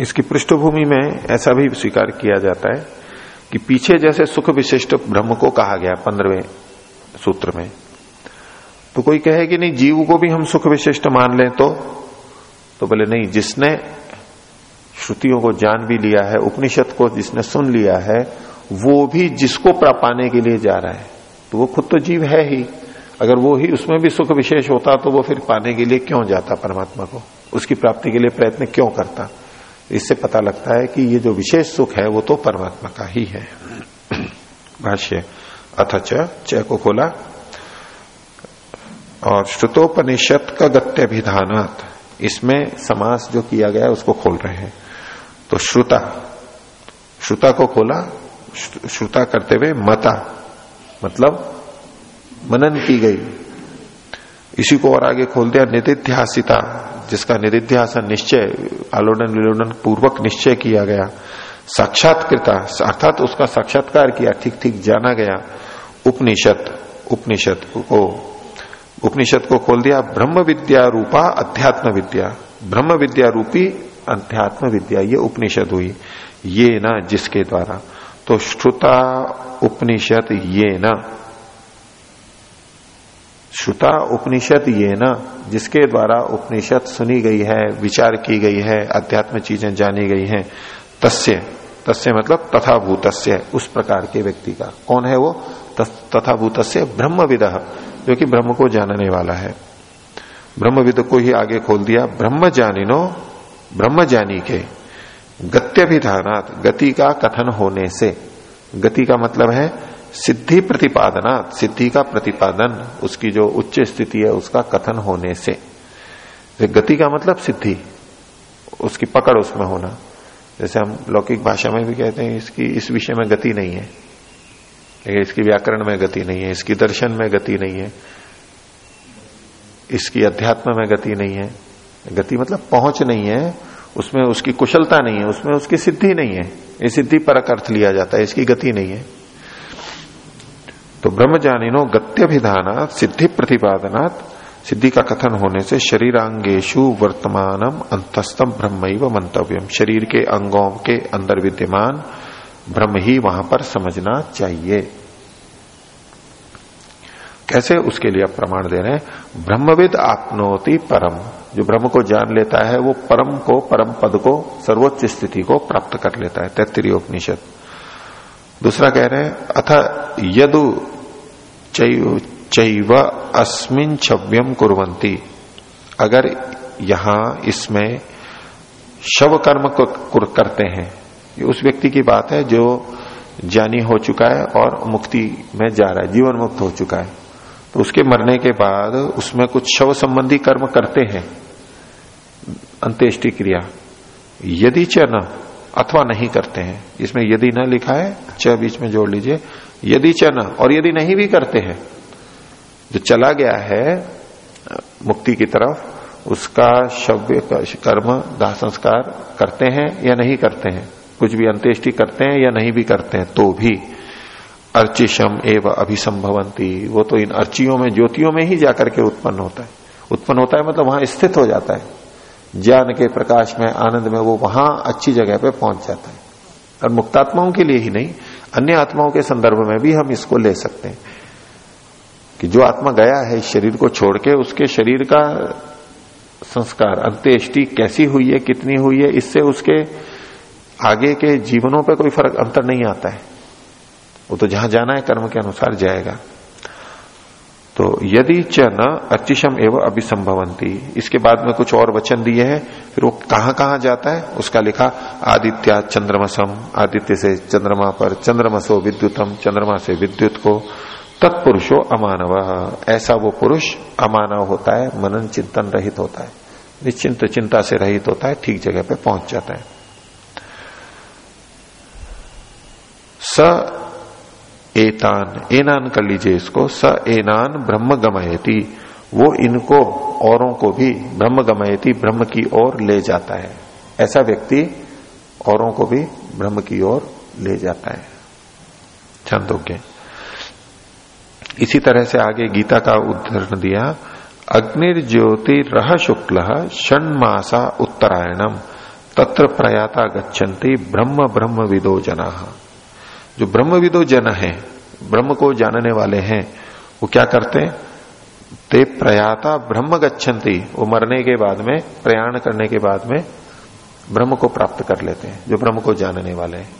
इसकी पृष्ठभूमि में ऐसा भी स्वीकार किया जाता है कि पीछे जैसे सुख विशिष्ट ब्रह्म को कहा गया पंद्रहवें सूत्र में। तो कोई कहे कि नहीं, जीव को भी हम सुख विशिष्ट मान लें तो? तो बोले, नहीं, जिसने श्रुतियों को जान भी लिया है, उपनिषद को जिसने सुन लिया है, वो भी जिसको पाने के लिए जा रहा है। तो वो खुद तो जीव है ही। अगर वो ही उसमें भी सुख विशेष होता तो वो फिर पाने के लिए क्यों जाता परमात्मा को? उसकी प्राप्ति के लिए प्रयत्न क्यों करता? इससे पता लगता है कि ये जो विशेष सुख है, वो तो परमात्मा का ही है। भाष्य, अथ च को खोला। और श्रुतोपनिषद का गत्यभिधानात। इसमें समास जो किया गया उसको खोल रहे हैं। तो श्रुता श्रुता को खोला श्रुता करते हुए मता मतलब मनन की गई। इसी को और आगे खोल दिया निधिध्यासिता जिसका निधिध्यासन निश्चय, आलोडन विलोडन पूर्वक निश्चय किया गया। साक्षात्कृता, अर्थात उसका साक्षात्कार किया, ठीक ठीक जाना गया। उपनिषद उपनिषद को उपनिषद को खोल दिया ब्रह्म विद्या रूपा अध्यात्म विद्या ब्रह्म विद्या रूपी अध्यात्म विद्या ये उपनिषद हुई, ये ना जिसके द्वारा। तो श्रुता उपनिषद ये ना। श्रुता उपनिषद ये ना, जिसके द्वारा उपनिषद सुनी गई है, विचार की गई है, अध्यात्म चीज़ें जानी गई हैं, तस्य। तस्य मतलब तथा भूतस्य उस प्रकार के व्यक्ति का। कौन है वो? तथा भूतस्य ब्रह्म विद जो कि ब्रह्म को जानने वाला है। ब्रह्मविद को ही आगे खोल दिया, ब्रह्म जानिनो ब्रह्म जानी के गत्यभिधानात गति का कथन होने से। गति का मतलब है सिद्धि प्रतिपादनात्, सिद्धि का प्रतिपादन, उसकी जो उच्च स्थिति है, उसका कथन होने से। गति का मतलब सिद्धि, उसकी पकड़ उसमें होना। जैसे हम लौकिक भाषा में भी कहते हैं, इसकी, इस विषय में गति नहीं है। इसकी व्याकरण में गति नहीं है, इसकी दर्शन में गति नहीं है, इसकी अध्यात्म में गति नहीं है। गति मतलब पहुँच नहीं है, उसमें उसकी कुशलता नहीं है, उसमें उसकी सिद्धि नहीं है। ये सिद्धि परक अर्थ लिया जाता है, इसकी गति नहीं है। तो ब्रह्म जानिनो गत्यभिधानात सिद्धि प्रतिपादनात् सिद्धि का कथन होने से शरीरांगेशु वर्तमानम अंतस्तम ब्रह्म मंतव्यम। शरीर के अंगों के अंदर विद्यमान ब्रह्म ही वहाँ पर समझना चाहिए। कैसे? उसके लिए प्रमाण दे रहे हैं। ब्रह्मविद आपनोति परम। जो ब्रह्म को जान लेता है, वो परम को, परम पद को, सर्वोच्च स्थिति को प्राप्त कर लेता है तैतरीय उपनिषद दूसरा कह रहे हैं, अथ यदु चैव अस्मिन छव्यम कुरंती अगर यहाँ इसमें शव कर्म को करते हैं, ये उस व्यक्ति की बात है जो ज्ञानी हो चुका है और मुक्ति में जा रहा है, जीवन मुक्त हो चुका है। तो उसके मरने के बाद उसमें कुछ शव संबंधी कर्म करते हैं। अंत्येष्टि क्रिया। यदि च न, अथवा नहीं करते हैं। इसमें यदि न लिखा है, च बीच में जोड़ लीजिए। यदि च न, और यदि नहीं भी करते हैं, जो चला गया है, मुक्ति की तरफ़, उसका शव्य कर्म, दाह संस्कार करते हैं या नहीं करते हैं? कुछ भी अंत्येष्टि करते हैं या नहीं भी करते हैं तो भी। अर्चिशम एवं अभिसंभवंती। वो तो इन अर्चियों में, ज्योतियों में ही जाकर के उत्पन्न होता है। उत्पन्न होता है मतलब वहाँ स्थित हो जाता है। ज्ञान के प्रकाश में, आनंद में, वो वहाँ अच्छी जगह पे पहुँच जाता है। और मुक्तात्माओं के लिए ही नहीं, अन्य आत्माओं के संदर्भ में भी हम इसको ले सकते हैं। कि जो आत्मा गया है शरीर को छोड़ के, उसके शरीर का संस्कार, अंत्येष्टि कैसी हुई है, कितनी हुई है, इससे उसके आगे के जीवनों पर कोई फ़र्क, अंतर नहीं आता है। वो तो जहाँ जाना है, कर्म के अनुसार जाएगा। तो यदि च न अतिशम एवं अभिसंभवंती इसके बाद में कुछ और वचन दिए हैं, फिर वो कहाँ कहाँ जाता है, उसका लिखा, आदित्य चंद्रमसम आदित्य से चंद्रमा पर चंद्रमसो विद्युतम, चंद्रमा से विद्युत को, तत्पुरुषो अमानव। ऐसा वो पुरुष अमानव होता है, मनन चिंतन रहित होता है। निश्चिंत चिंता से रहित होता है, ठीक जगह पे पहुँच जाता है। स एतान, एनान कर लीजिए इसको, स एनान ब्रह्म गमयती। वो इनको, औरों को भी ब्रह्म गमयती, ब्रह्म की ओर ले जाता है। ऐसा व्यक्ति औरों को भी ब्रह्म की ओर ले जाता है। छंदोग्य इसी तरह से आगे गीता का उदाहरण दिया अग्निर्ज्योति रह शुक्ल षण मासा उत्तरायणम, तत्र प्रयाता गच्छन्ति ब्रह्म ब्रह्म विदो जना। जो ब्रह्मविदो जन है, ब्रह्म को जानने वाले हैं, वो क्या करते ते प्रयाता ब्रह्म गच्छन्ति, वो मरने के बाद में, प्रयाण करने के बाद में ब्रह्म को प्राप्त कर लेते हैं, जो ब्रह्म को जानने वाले हैं।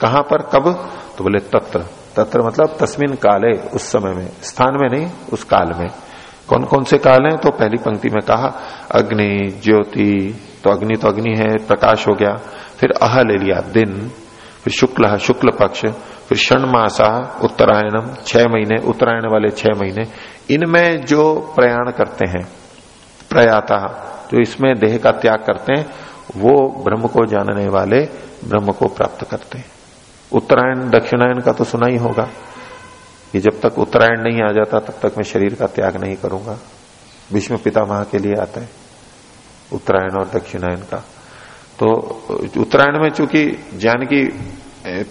कहाँ पर? कब? तो बोले तत्र। तत्र मतलब तस्मिन काले, उस समय में। स्थान में नहीं, उस काल में। कौन कौन से काल हैं? तो पहली पंक्ति में कहा, अग्नि, ज्योति तो अग्नि तो अग्नि है, प्रकाश हो गया, फिर अह ले लिया, दिन। फिर शुक्ल शुक्ल पक्ष फिर क्षण मासा उत्तरायणम, छह महीने, उत्तरायण वाले छह महीने। इनमें जो प्रयाण करते हैं, प्रयाता, जो इसमें देह का त्याग करते हैं, वो ब्रह्म को जानने वाले ब्रह्म को प्राप्त करते हैं। उत्तरायण दक्षिणायन का तो सुना ही होगा कि जब तक उत्तरायण नहीं आ जाता, तब तक मैं शरीर का त्याग नहीं करूँगा। भीष्म पितामह के लिए आता है, उत्तरायण और दक्षिणायन का। तो उत्तरायण में चूँकि ज्ञान की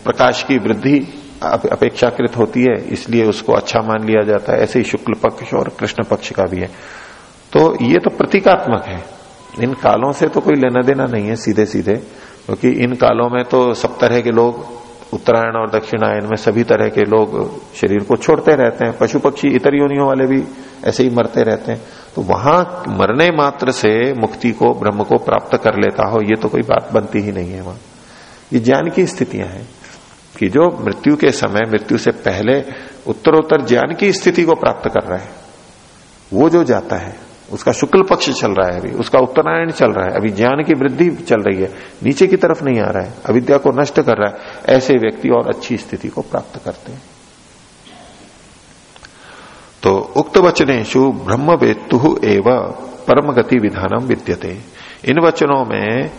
प्रकाश की वृद्धि अपेक्षाकृत होती है, इसलिए उसको अच्छा मान लिया जाता है। ऐसे ही शुक्ल पक्ष और कृष्ण पक्ष का भी है। तो ये तो प्रतीकात्मक है। इन कालों से तो कोई लेना देना नहीं है सीधे सीधे क्योंकि इन कालों में तो सब तरह के लोग, उत्तरायण और दक्षिणायन में सभी तरह के लोग शरीर को छोड़ते रहते हैं। पशु पक्षी, इतर योनियों वाले भी ऐसे ही मरते रहते हैं। तो वहाँ मरने मात्र से मुक्ति को, ब्रह्म को प्राप्त कर लेता हो, ये तो कोई बात बनती ही नहीं है वहाँ। ये ज्ञान की स्थितियाँ हैं कि जो मृत्यु के समय, मृत्यु से पहले उत्तरोत्तर ज्ञान की स्थिति को प्राप्त कर रहा है, वो जो जाता है, उसका शुक्ल पक्ष चल रहा है अभी, उसका उत्तरायण चल रहा है, अभी ज्ञान की वृद्धि चल रही है, नीचे की तरफ़ नहीं आ रहा है, अविद्या को नष्ट कर रहा है, ऐसे व्यक्ति और अच्छी स्थिति को प्राप्त करते हैं। तो उक्त वचनेशु ब्रह्म वेतु एवं परम गति विधानम विद्यते। इन वचनों में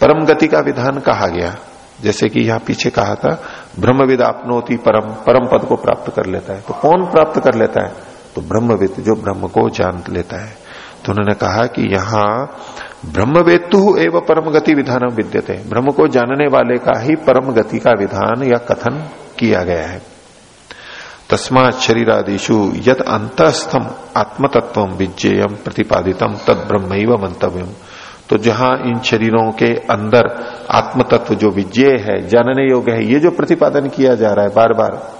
परम गति का विधान कहा गया। जैसे कि यहाँ पीछे कहा था, ब्रह्मविद आपनोति परम परम पद को प्राप्त कर लेता है। तो कौन प्राप्त कर लेता है? तो ब्रह्मविद, जो ब्रह्म को जान लेता है। तो उन्होंने कहा कि यहाँ ब्रह्म वेतु एवं परम गति विधान विद्यते। ब्रह्म को जानने वाले का ही परम गति का विधान या कथन किया गया है। तस्मात शरीरादिशु यद अंतस्थम आत्मतत्व विज्ञेयम प्रतिपादितम तद ब्रह्म मंतव्यम तो जहाँ इन शरीरों के अंदर आत्मतत्व जो विजय है, जानने योग्य है, ये जो प्रतिपादन किया जा रहा है बार बार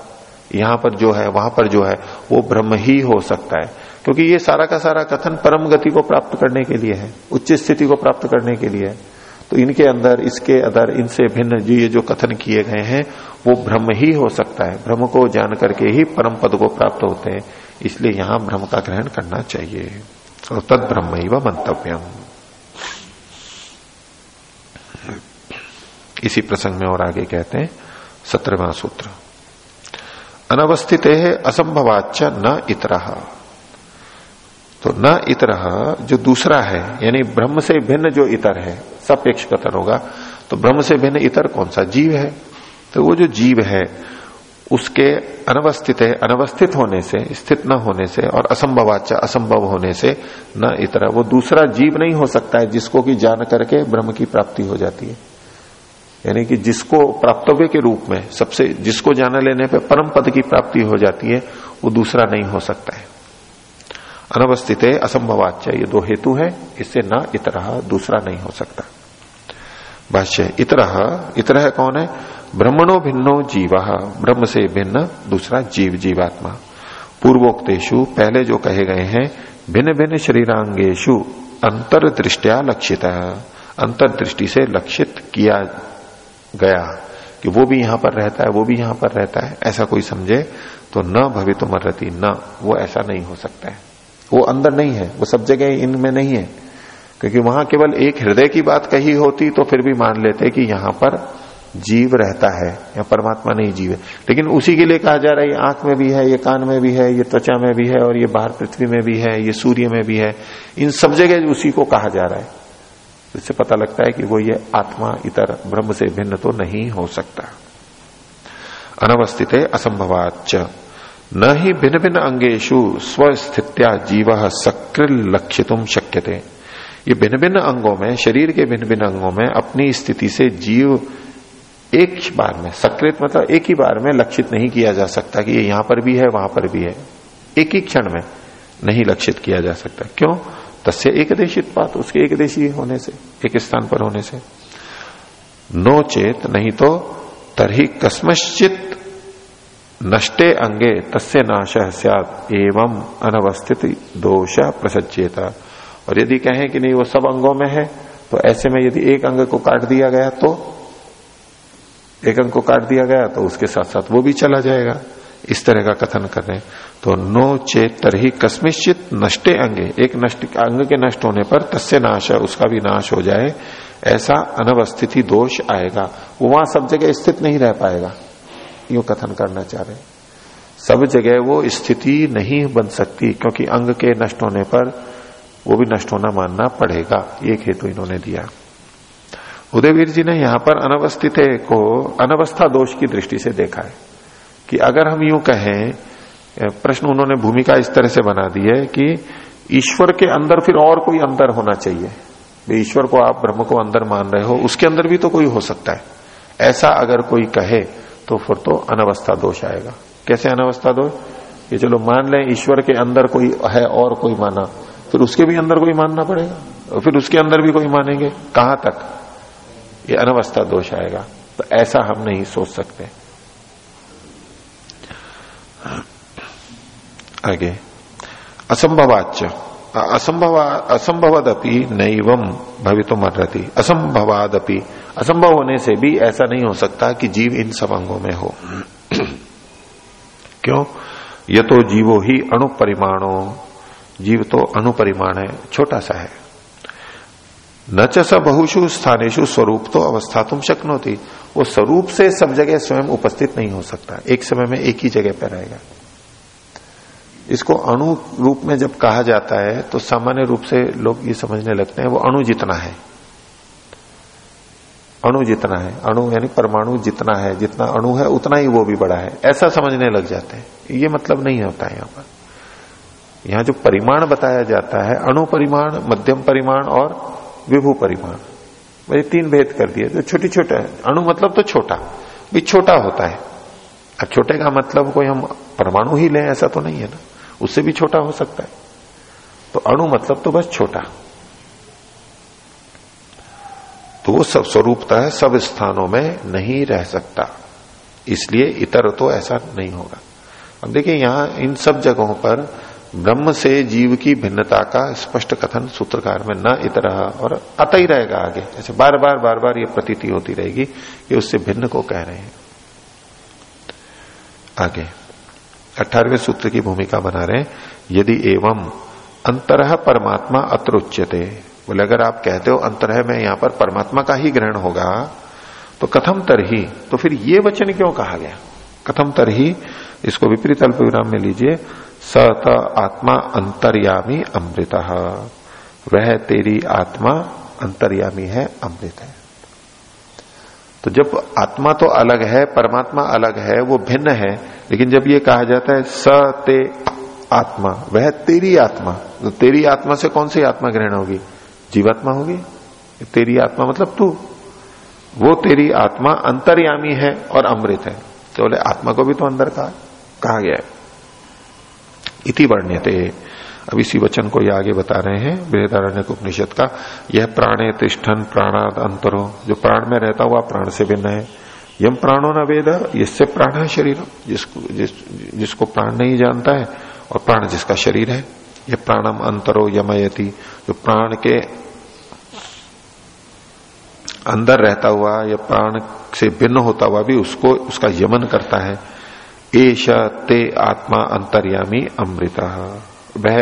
यहाँ पर जो है, वहाँ पर जो है, वो ब्रह्म ही हो सकता है। क्योंकि ये सारा का सारा कथन परम गति को प्राप्त करने के लिए है, उच्च स्थिति को प्राप्त करने के लिए है। तो इनके अंदर, इसके अंदर, इनसे भिन्न जो ये जो कथन किए गए हैं, वो ब्रह्म ही हो सकता है। ब्रह्म को जान करके ही परम पद को प्राप्त होते हैं। इसलिए यहाँ ब्रह्म का ग्रहण करना चाहिए। और तद ब्रह्म ही व मंतव्यम। इसी प्रसंग में और आगे कहते हैं, सत्रहवा सूत्र। अनवस्थित है असंभवाच न इतरा। तो न इतर जो दूसरा है, यानी ब्रह्म से भिन्न जो इतर है सपेक्ष कथन होगा तो ब्रह्म से भिन्न इतर कौन सा? जीव है। तो वो जो जीव है, उसके अनवस्थित है, अनवस्थित होने से, स्थित न होने से और असंभवाच असंभव होने से न इतर। वो दूसरा जीव नहीं हो सकता है, जिसको कि जान करके ब्रह्म की प्राप्ति हो जाती है। यानी कि जिसको प्राप्तव्य के रूप में, सबसे जिसको जान लेने पे परम पद की प्राप्ति हो जाती है, वो दूसरा नहीं हो सकता है। अनवस्थित असंभवाच्य, ये दो हेतु है, इससे न इतरह दूसरा नहीं हो सकता। भाष्य इतरह इतरह कौन है? ब्रह्मणो भिन्नो जीव, ब्रह्म से भिन्न, दूसरा जीव जीवात्मा। पूर्वोक्तेशु पहले जो कहे गए हैं, भिन्न भिन्न शरीरांगेशु अंतर दृष्टिया लक्षित अंतर दृष्टि से लक्षित किया गया कि वो भी यहाँ पर रहता है, वो भी यहाँ पर रहता है, ऐसा कोई समझे तो न भवितुमरती न, वो ऐसा नहीं हो सकता है। वो अंदर नहीं है, वो सब जगह इनमें नहीं है। क्योंकि वहाँ केवल एक हृदय की बात कही होती तो फिर भी मान लेते कि यहाँ पर जीव रहता है, या परमात्मा नहीं जीव है। लेकिन उसी के लिए कहा जा रहा है, ये आँख में भी है, ये कान में भी है, ये त्वचा में भी है, और ये बाहर पृथ्वी में भी है, ये सूर्य में भी है। इन सब जगह उसी को कहा जा रहा है। इससे पता लगता है कि वो ये आत्मा इतर ब्रह्म से भिन्न तो नहीं हो सकता। अनवस्थित असंभवाच न ही भिन्न भिन्न अंगेशु स्वस्थित्या जीव सक्रिय लक्षितुम शक्य ये भिन्न भिन्न अंगों में, शरीर के भिन्न भिन्न अंगों में अपनी स्थिति से जीव एक बार में सकृत मतलब एक ही बार में लक्षित नहीं किया जा सकता कि ये यहाँ पर भी है, वहाँ पर भी है। एक ही क्षण में नहीं लक्षित किया जा सकता। क्यों? तस्य एक देशित बात, उसके एक देशी होने से, एक स्थान पर होने से। नो चेत, नहीं तो तरही कस्मश्चित नष्टे अंगे तस्य नाश सद एवं अनवस्थित दोष प्रसज्जेता और यदि कहें कि नहीं, वो सब अंगों में है तो ऐसे में यदि एक अंग को काट दिया गया तो एक अंग को काट दिया गया तो उसके साथ साथ वो भी चला जाएगा। इस तरह का कथन कर रहे हैं। तो नो चेत तरही कस्मिश्चित नष्टे अंगे, एक नष्ट, अंग के नष्ट होने पर तस्य नाश है उसका भी नाश हो जाए, ऐसा अनवस्थिति दोष आएगा। वो वहाँ सब जगह स्थित नहीं रह पाएगा। यू कथन करना चाह रहे सब जगह वो स्थिति नहीं बन सकती, क्योंकि अंग के नष्ट होने पर वो भी नष्ट होना मानना पड़ेगा, एक हेतु इन्होंने दिया। उदयवीर जी ने यहाँ पर अनवस्थित को, अनवस्था दोष की दृष्टि से देखा है, कि अगर हम यूँ कहें प्रश्न उन्होंने भूमिका इस तरह से बना दी है कि ईश्वर के अंदर फिर और कोई अंदर होना चाहिए। ईश्वर को आप ब्रह्म को अंदर मान रहे हो, उसके अंदर भी तो कोई हो सकता है। ऐसा अगर कोई कहे तो फिर तो अनवस्था दोष आएगा। कैसे अनवस्था दोष? ये चलो मान लें ईश्वर के अंदर कोई है और कोई माना, फिर उसके भी अंदर कोई मानना पड़ेगा, और फिर उसके अंदर भी कोई मानेंगे। कहाँ तक? ये अनवस्था दोष आएगा तो ऐसा हम नहीं सोच सकते। आगे। असंभवाच असंभव, असंभवदपि नैवम भवितुम अर्ति असंभवादपि असंभव होने से भी ऐसा नहीं हो सकता कि जीव इन सब अंगों में हो। क्यों? ये तो जीवो ही अणुपरिमाणो। जीव तो अणुपरिमाण है, छोटा सा है। न च बहुशु स्थानेशु स्वरूप तो अवस्था तुम शक्नोती। वो स्वरूप से सब जगह स्वयं उपस्थित नहीं हो सकता। एक समय में एक ही जगह पर रहेगा। इसको अणु रूप में जब कहा जाता है तो सामान्य रूप से लोग ये समझने लगते हैं, वो अणु जितना है। अणु जितना है, अणु यानी परमाणु जितना है, जितना अणु है, उतना ही वो भी बड़ा है। ऐसा समझने लग जाते हैं। ये मतलब नहीं होता है यहाँ पर। यहाँ जो परिमाण बताया जाता है, अणु परिमाण, मध्यम परिमाण और विभू परिमाण भाई तीन भेद कर दिए। तो छोटी छोटा है, अणु मतलब तो छोटा, भी छोटा होता है। अब छोटे का मतलब कोई हम परमाणु ही लें, ऐसा तो नहीं है ना। उससे भी छोटा हो सकता है। तो अणु मतलब तो बस छोटा। तो वो सब स्वरूपता है, सब स्थानों में नहीं रह सकता। इसलिए इतर तो ऐसा नहीं होगा। अब देखिए, यहाँ इन सब जगहों पर ब्रह्म से जीव की भिन्नता का स्पष्ट कथन सूत्रकार में न इतर और आता ही रहेगा आगे। ऐसे बार बार बार बार ये प्रतीति होती रहेगी कि उससे भिन्न को कह रहे हैं। आगे। अठारहवें सूत्र की भूमिका बना रहे हैं। यदि एवं, अंतर परमात्मा अत्र उच्यते। बोले, अगर आप कहते हो अंतर में यहाँ पर परमात्मा का ही ग्रहण होगा तो कथम तरही तो फिर ये वचन क्यों कहा गया? कथम तरही इसको विपरीत अल्प विराम में लीजिए। सत आत्मा अंतर्यामी अमृत। वह तेरी आत्मा अंतर्यामी है, अमृत है। तो जब आत्मा तो अलग है, परमात्मा अलग है, वो भिन्न है, लेकिन जब ये कहा जाता है, स ते आत्मा, वह तेरी आत्मा तो तेरी आत्मा से कौन सी आत्मा ग्रहण होगी? जीवात्मा होगी? तेरी आत्मा मतलब तू। वो तेरी आत्मा अंतर्यामी है और अमृत है। तो बोले आत्मा को भी तो अंदर कहा कहा गया है। इति वर्ण्यते। अब इसी वचन को ये आगे बता रहे हैं बृहदारण्य उपनिषद का। यह प्राणे तिष्ठन प्राणाद अंतरो। जो प्राण में रहता हुआ प्राण से भिन्न है। यम प्राणो न वेद इससे प्राण है शरीर जिसको जिस, जिसको प्राण नहीं जानता है और प्राण जिसका शरीर है यह प्राणम अंतरो यमयति। जो प्राण के अंदर रहता हुआ, या प्राण से भिन्न होता हुआ भी उसको, उसका यमन करता है। एश ते आत्मा अंतर्यामी अमृत। वह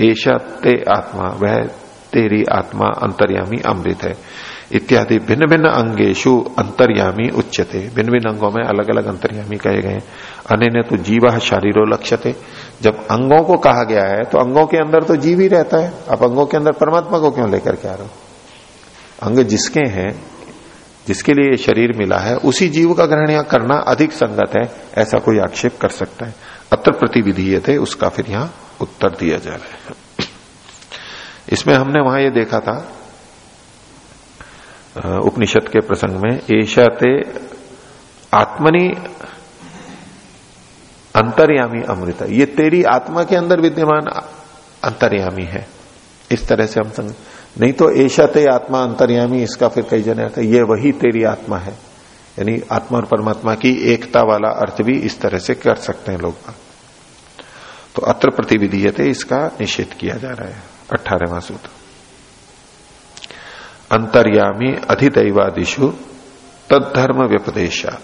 एशा ते आत्मा, वह तेरी आत्मा अंतर्यामी अमृत है। इत्यादि भिन्न भिन्न अंगेशु अंतर्यामी उच्चते भिन्न भिन्न अंगों में अलग अलग अंतर्यामी कहे गए अन्य तो जीवा शारीरो लक्ष्यते। जब अंगों को कहा गया है तो अंगों के अंदर तो जीव ही रहता है। आप अंगों के अंदर परमात्मा को क्यों लेकर के आ रहे हो? अंग जिसके हैं, जिसके लिए शरीर मिला है, उसी जीव का ग्रहण करना अधिक संगत है, ऐसा कोई आक्षेप कर सकता है। अत्र प्रतिविधि थे उसका फिर यहाँ उत्तर दिया जा रहा है। इसमें हमने वहाँ ये देखा था उपनिषद के प्रसंग में ऐशा ते आत्मनि अंतर्यामी अमृत। ये तेरी आत्मा के अंदर विद्यमान अंतर्यामी है। इस तरह से हम संग, नहीं तो ऐशा ते आत्मा अंतर्यामी, इसका फिर कई जने अर्थ ये वही तेरी आत्मा है। यानी आत्मा और परमात्मा की एकता वाला अर्थ भी इस तरह से कर सकते हैं लोग। तो अत्र प्रतिविधि इसका निषेध किया जा रहा है, अठारहवा सूत्र। अंतर्यामी अधिदैवादिशु तद्धर्म व्यपदेशात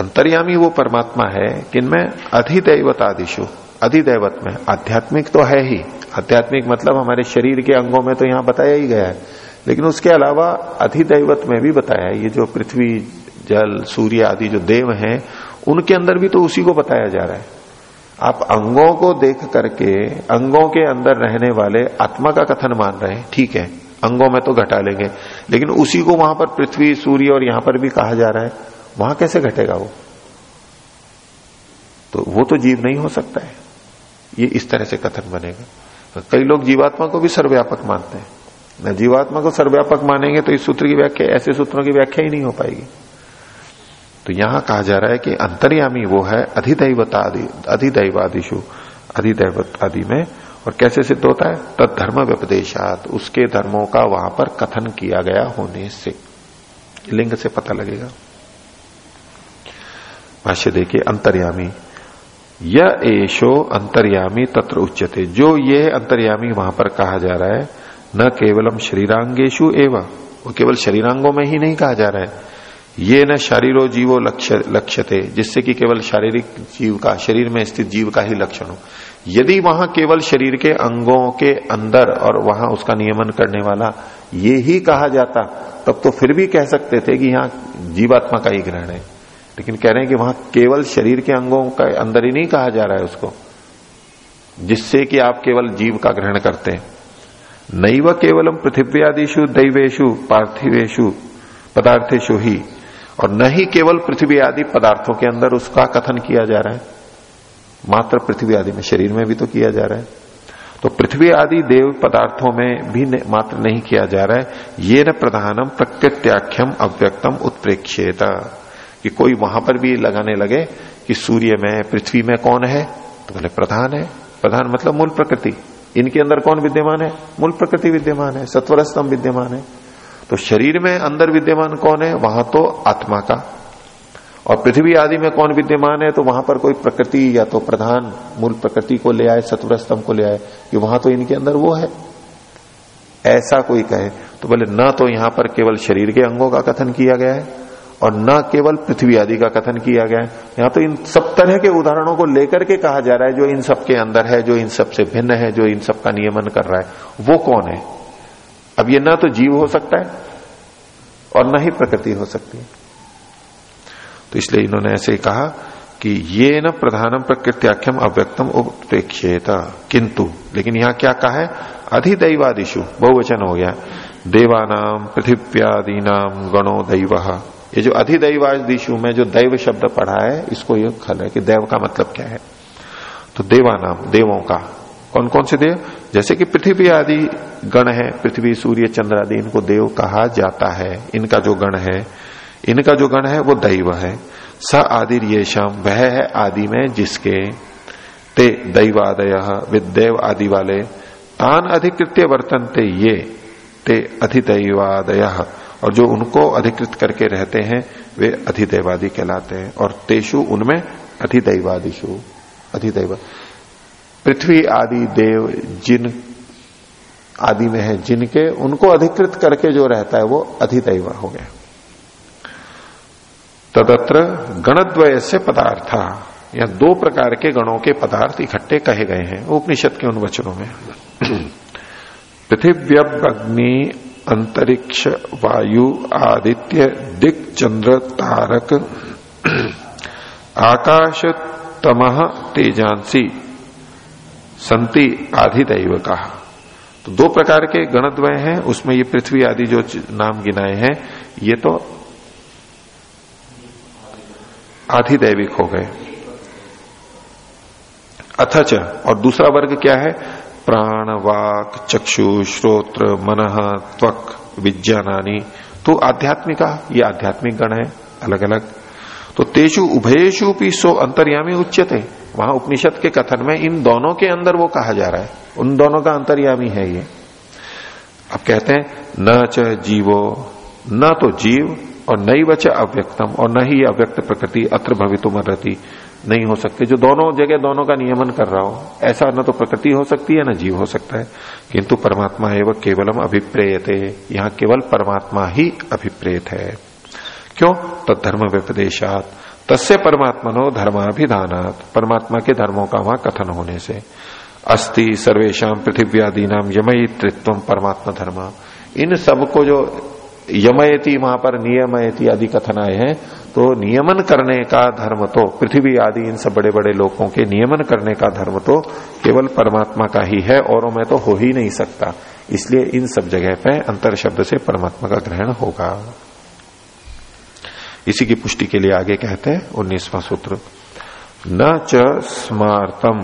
अंतर्यामी वो परमात्मा है, किनमें अधिदैवतादिशु अधिदैवत में आध्यात्मिक तो है ही। आध्यात्मिक मतलब हमारे शरीर के अंगों में तो यहाँ बताया ही गया है। लेकिन उसके अलावा अधिदैवत में भी बताया है। ये जो पृथ्वी, जल, सूर्य आदि जो देव हैं, उनके अंदर भी तो उसी को बताया जा रहा है। आप अंगों को देख करके, अंगों के अंदर रहने वाले आत्मा का कथन मान रहे हैं। ठीक है। अंगों में तो घटा लेंगे। लेकिन उसी को वहाँ पर पृथ्वी, सूर्य और यहाँ पर भी कहा जा रहा है, वहाँ कैसे घटेगा वो? तो वो तो जीव नहीं हो सकता है। ये इस तरह से कथन बनेगा। तो कई लोग जीवात्मा को भी सर्वव्यापक मानते हैं। न जीवात्मा को सर्वव्यापक मानेंगे तो इस सूत्र की व्याख्या, ऐसे सूत्रों की व्याख्या ही नहीं हो पाएगी। तो यहाँ कहा जा रहा है कि अंतर्यामी वो है अधिदैवता अधिदैवादिशु अधिदैवत आदि में और कैसे सिद्ध होता है? तद धर्म व्यपदेशात उसके धर्मों का वहाँ पर कथन किया गया होने से। लिंग से पता लगेगा। भाष्य देखिए, अंतर्यामी। यह एशो अंतर्यामी तत्र उच्चते जो ये अंतर्यामी वहाँ पर कहा जा रहा है, न केवलम शरीरांगेशु एवं। वो केवल शरीरांगों में ही नहीं कहा जा रहा है। ये न शरीरो जीवो लक्ष्य लक्ष्य थे जिससे कि केवल शारीरिक जीव का, शरीर में स्थित जीव का ही लक्षण हो। यदि वहाँ केवल शरीर के अंगों के अंदर और वहाँ उसका नियमन करने वाला ये ही कहा जाता, तब तो फिर भी कह सकते थे कि यहाँ जीवात्मा का ही ग्रहण है। लेकिन कह रहे हैं कि वहाँ केवल शरीर के अंगों का अंदर ही नहीं कहा जा रहा है उसको, जिससे कि आप केवल जीव का ग्रहण करते हैं। नैव केवलम पृथ्व्यादिशु दैवेशु पार्थिवेशु पदार्थेशु ही, और न ही केवल पृथ्वी आदि पदार्थों के अंदर उसका कथन किया जा रहा है। मात्र पृथ्वी आदि में शरीर में भी तो किया जा रहा है। तो पृथ्वी आदि देव पदार्थों में भी न, मात्र नहीं किया जा रहा है। ये न प्रधानम प्रकृत्याख्यम अव्यक्तम उत्प्रेक्षेत कि कोई वहाँ पर भी लगाने लगे कि सूर्य में पृथ्वी में कौन है? तो बोले प्रधान है। प्रधान मतलब मूल प्रकृति। इनके अंदर कौन विद्यमान है? मूल प्रकृति विद्यमान है। सत्वर स्तंभ विद्यमान है। तो शरीर में अंदर विद्यमान कौन है? वहाँ तो आत्मा का। और पृथ्वी आदि में कौन विद्यमान है तो वहाँ पर कोई प्रकृति या तो प्रधान मूल प्रकृति को ले आए सत्वर स्तंभ को ले आए, कि वहाँ तो इनके अंदर वो है। ऐसा कोई कहे तो बोले, न तो यहाँ पर केवल शरीर के अंगों का कथन किया गया है, और न केवल पृथ्वी आदि का कथन किया गया है। यहाँ तो इन सब तरह के उदाहरणों को लेकर के कहा जा रहा है, जो इन सब के अंदर है, जो इन सबसे भिन्न है, जो इन सब का नियमन कर रहा है। वो कौन है? अब ये ना तो जीव हो सकता है, और न ही प्रकृति हो सकती है। तो इसलिए इन्होंने ऐसे कहा कि ये न प्रधानम प्रकृत्याख्यम अव्यक्तम उपेक्षेत किंतु, लेकिन यहाँ क्या कहा है? अधिदैवादिशु बहुवचन हो गया। देवानाम पृथिव्यादि नाम गणो दैव। ये जो अधिदैवादिशु में जो दैव शब्द पढ़ा है, इसको ये खल है कि देव का मतलब क्या है? तो देवानाम देवों का। कौन कौन से देव? जैसे कि पृथ्वी आदि गण है, पृथ्वी, सूर्य, चंद्र आदि, इनको देव कहा जाता है। इनका जो गण है इनका जो गण है वो दैव है। स आदि ये शाम वह है आदि में जिसके ते दैवादय विदेव आदि वाले, तान अधिकृत्य वर्तनते ये ते अधिदैवादय। और जो उनको अधिकृत करके रहते हैं, वे अधिदैवादी कहलाते हैं। और तेषु उनमें अधिदैवादिशु अधिदैव। पृथ्वी आदि देव जिन आदि में है, जिनके उनको अधिकृत करके जो रहता है, वो अधिदैव हो गया। तदत्र गणद्वय से पदार्थ। या दो प्रकार के गणों के पदार्थ इकट्ठे कहे गए हैं, उपनिषद के उन वचनों में। पृथिव्यग्नि, अंतरिक्ष, वायु, आदित्य, दिक, चंद्र, तारक, आकाश तमह तेजांसी, संति आधि दैव कहा तो दो प्रकार के गणद्वय हैं, उसमें ये पृथ्वी आदि जो नाम गिनाए हैं, ये तो आधिदैविक हो गए। अथच और दूसरा वर्ग क्या है? प्राण वाक चक्षु, श्रोत्र, मन, त्वक, विज्ञानानी। तो आध्यात्मिका, ये आध्यात्मिक गण है अलग अलग तो तेजु उभयेशु भी सो अंतर्यामी उच्चते वहाँ उपनिषद के कथन में इन दोनों के अंदर वो कहा जा रहा है। उन दोनों का अंतर्यामी है ये। अब कहते हैं, न च जीवो, न तो जीव और नई वच अव्यक्तम, और न ही अव्यक्त प्रकृति अत्र भवितुम रहती नहीं हो सकते। जो दोनों जगह दोनों का नियमन कर रहा हो, ऐसा न तो प्रकृति हो सकती है, न जीव हो सकता है। किंतु परमात्मा एवं केवलम अभिप्रेयते, यहाँ केवल परमात्मा ही अभिप्रेत है। क्यों? तत्धर्म व्यपदेशात। तस्य परमात्मनो धर्माभिधानात। परमात्मा के धर्मों का वहाँ कथन होने से। अस्ति सर्वेशा पृथिव्यादि नाम यमयित्व परमात्मा धर्म इन सबको जो यमयती वहाँ पर नियमयती आदि कथन आए हैं। तो नियमन करने का धर्म तो पृथ्वी आदि, इन सब बड़े बड़े लोगों के नियमन करने का धर्म तो केवल परमात्मा का ही है, और मैं तो हो ही नहीं सकता। इसलिए इन सब जगह पे अंतर शब्द से परमात्मा का ग्रहण होगा। इसी की पुष्टि के लिए आगे कहते हैं, उन्नीसवा सूत्र। न च स्मार्तम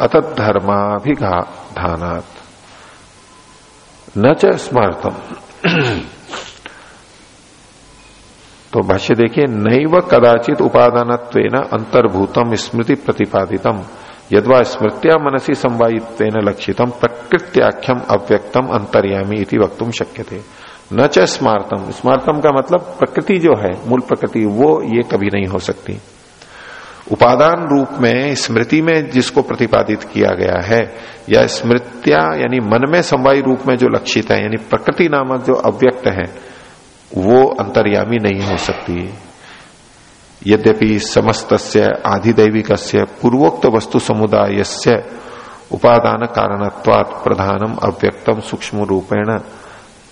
अतत धर्माभिघानात न च स्मार्तम तो भाष्य देखिए, नैव कदाचित उपादान अंतर्भूतम स्मृति प्रतिपादितम यदवा स्मृत्या मनसी संवायित्व लक्षितम प्रकृत्याख्यम अव्यक्तम अंतर्यामी इति वक्तुम शक्य थे न च स्मार्तम। स्मार्तम का मतलब प्रकृति जो है, मूल प्रकृति, वो ये कभी नहीं हो सकती। उपादान रूप में, स्मृति में जिसको प्रतिपादित किया गया है, या स्मृत्या, यानी मन में समवायी रूप में जो लक्षित है, यानी प्रकृति नामक जो अव्यक्त है वो अंतर्यामी नहीं हो सकती। यद्यपि समस्त आधिदैविक पूर्वोक्त वस्तु समुदाय उपादान कारणत्वात् प्रधानम अव्यक्तम सूक्ष्म रूपेण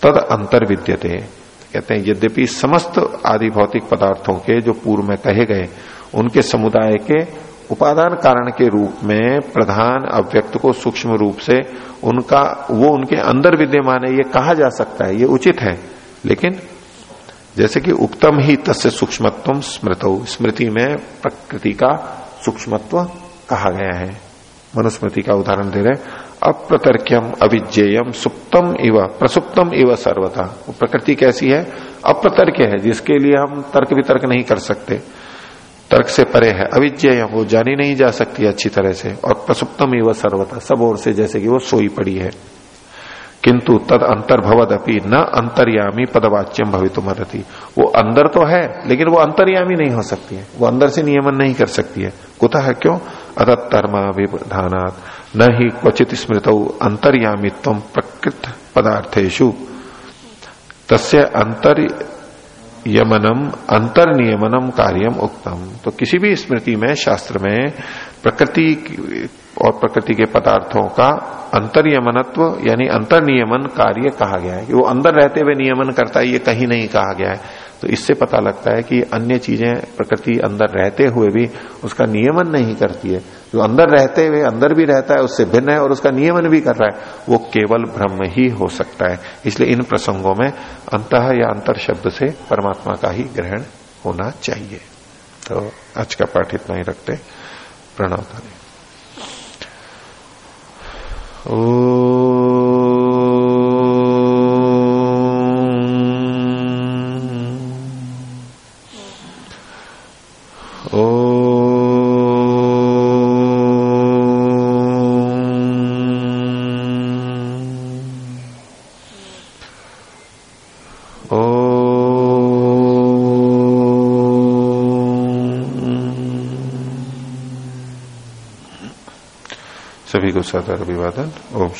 तद अंतर विद्यते कहते हैं यद्यपि समस्त आदि भौतिक पदार्थों के जो पूर्व में कहे गए, उनके समुदाय के उपादान कारण के रूप में प्रधान अव्यक्त को सूक्ष्म रूप से उनका, वो उनके अंदर विद्यमान है, ये कहा जा सकता है, ये उचित है। लेकिन जैसे कि उत्तम ही तस्य सूक्ष्मत्व स्मृत। स्मृति में प्रकृति का सूक्ष्मत्व कहा गया है। मनुस्मृति का उदाहरण दे रहे अप्रतर्क्यम अविज्ञेयम सुप्तम इव, प्रसुप्तम इव सर्वथा। वो प्रकृति कैसी है? अप्रतर्क है, जिसके लिए हम तर्क वितर्क नहीं कर सकते। तर्क से परे है। अविज्ञेय वो जानी नहीं जा सकती अच्छी तरह से। और प्रसुप्तम इव सर्वथा, सब ओर से जैसे कि वो सोई पड़ी है। किंतु तद अंतर्भवद अपनी न अंतर्यामी पदवाच्यम भवितु मदती वो अंदर तो है, लेकिन वो अंतर्यामी नहीं हो सकती है। वो अंदर से नियमन नहीं कर सकती है। कुतः क्यों? अदत्तर्माभिधानात न ही क्वचित स्मृत अंतर्यामित्व प्रकृत पदार्थेशु तस्य अंतर यमनम अंतर नियमनम कार्यम उक्तम। तो किसी भी स्मृति में, शास्त्र में प्रकृति और प्रकृति के पदार्थों का अंतर्यमनत्व, यानी अंतर नियमन कार्य कहा गया है। कि वो अंदर रहते हुए नियमन करता है, ये कहीं नहीं कहा गया है। तो इससे पता लगता है कि अन्य चीज़ें, प्रकृति अंदर रहते हुए भी उसका नियमन नहीं करती है। जो अंदर रहते हुए, अंदर भी रहता है, उससे भिन्न है और उसका नियमन भी कर रहा है, वो केवल ब्रह्म ही हो सकता है। इसलिए इन प्रसंगों में अंत या अंतर शब्द से परमात्मा का ही ग्रहण होना चाहिए। तो आज का पाठ इतना ही रखते। प्रणव ओ साधार अभिवादन। ओम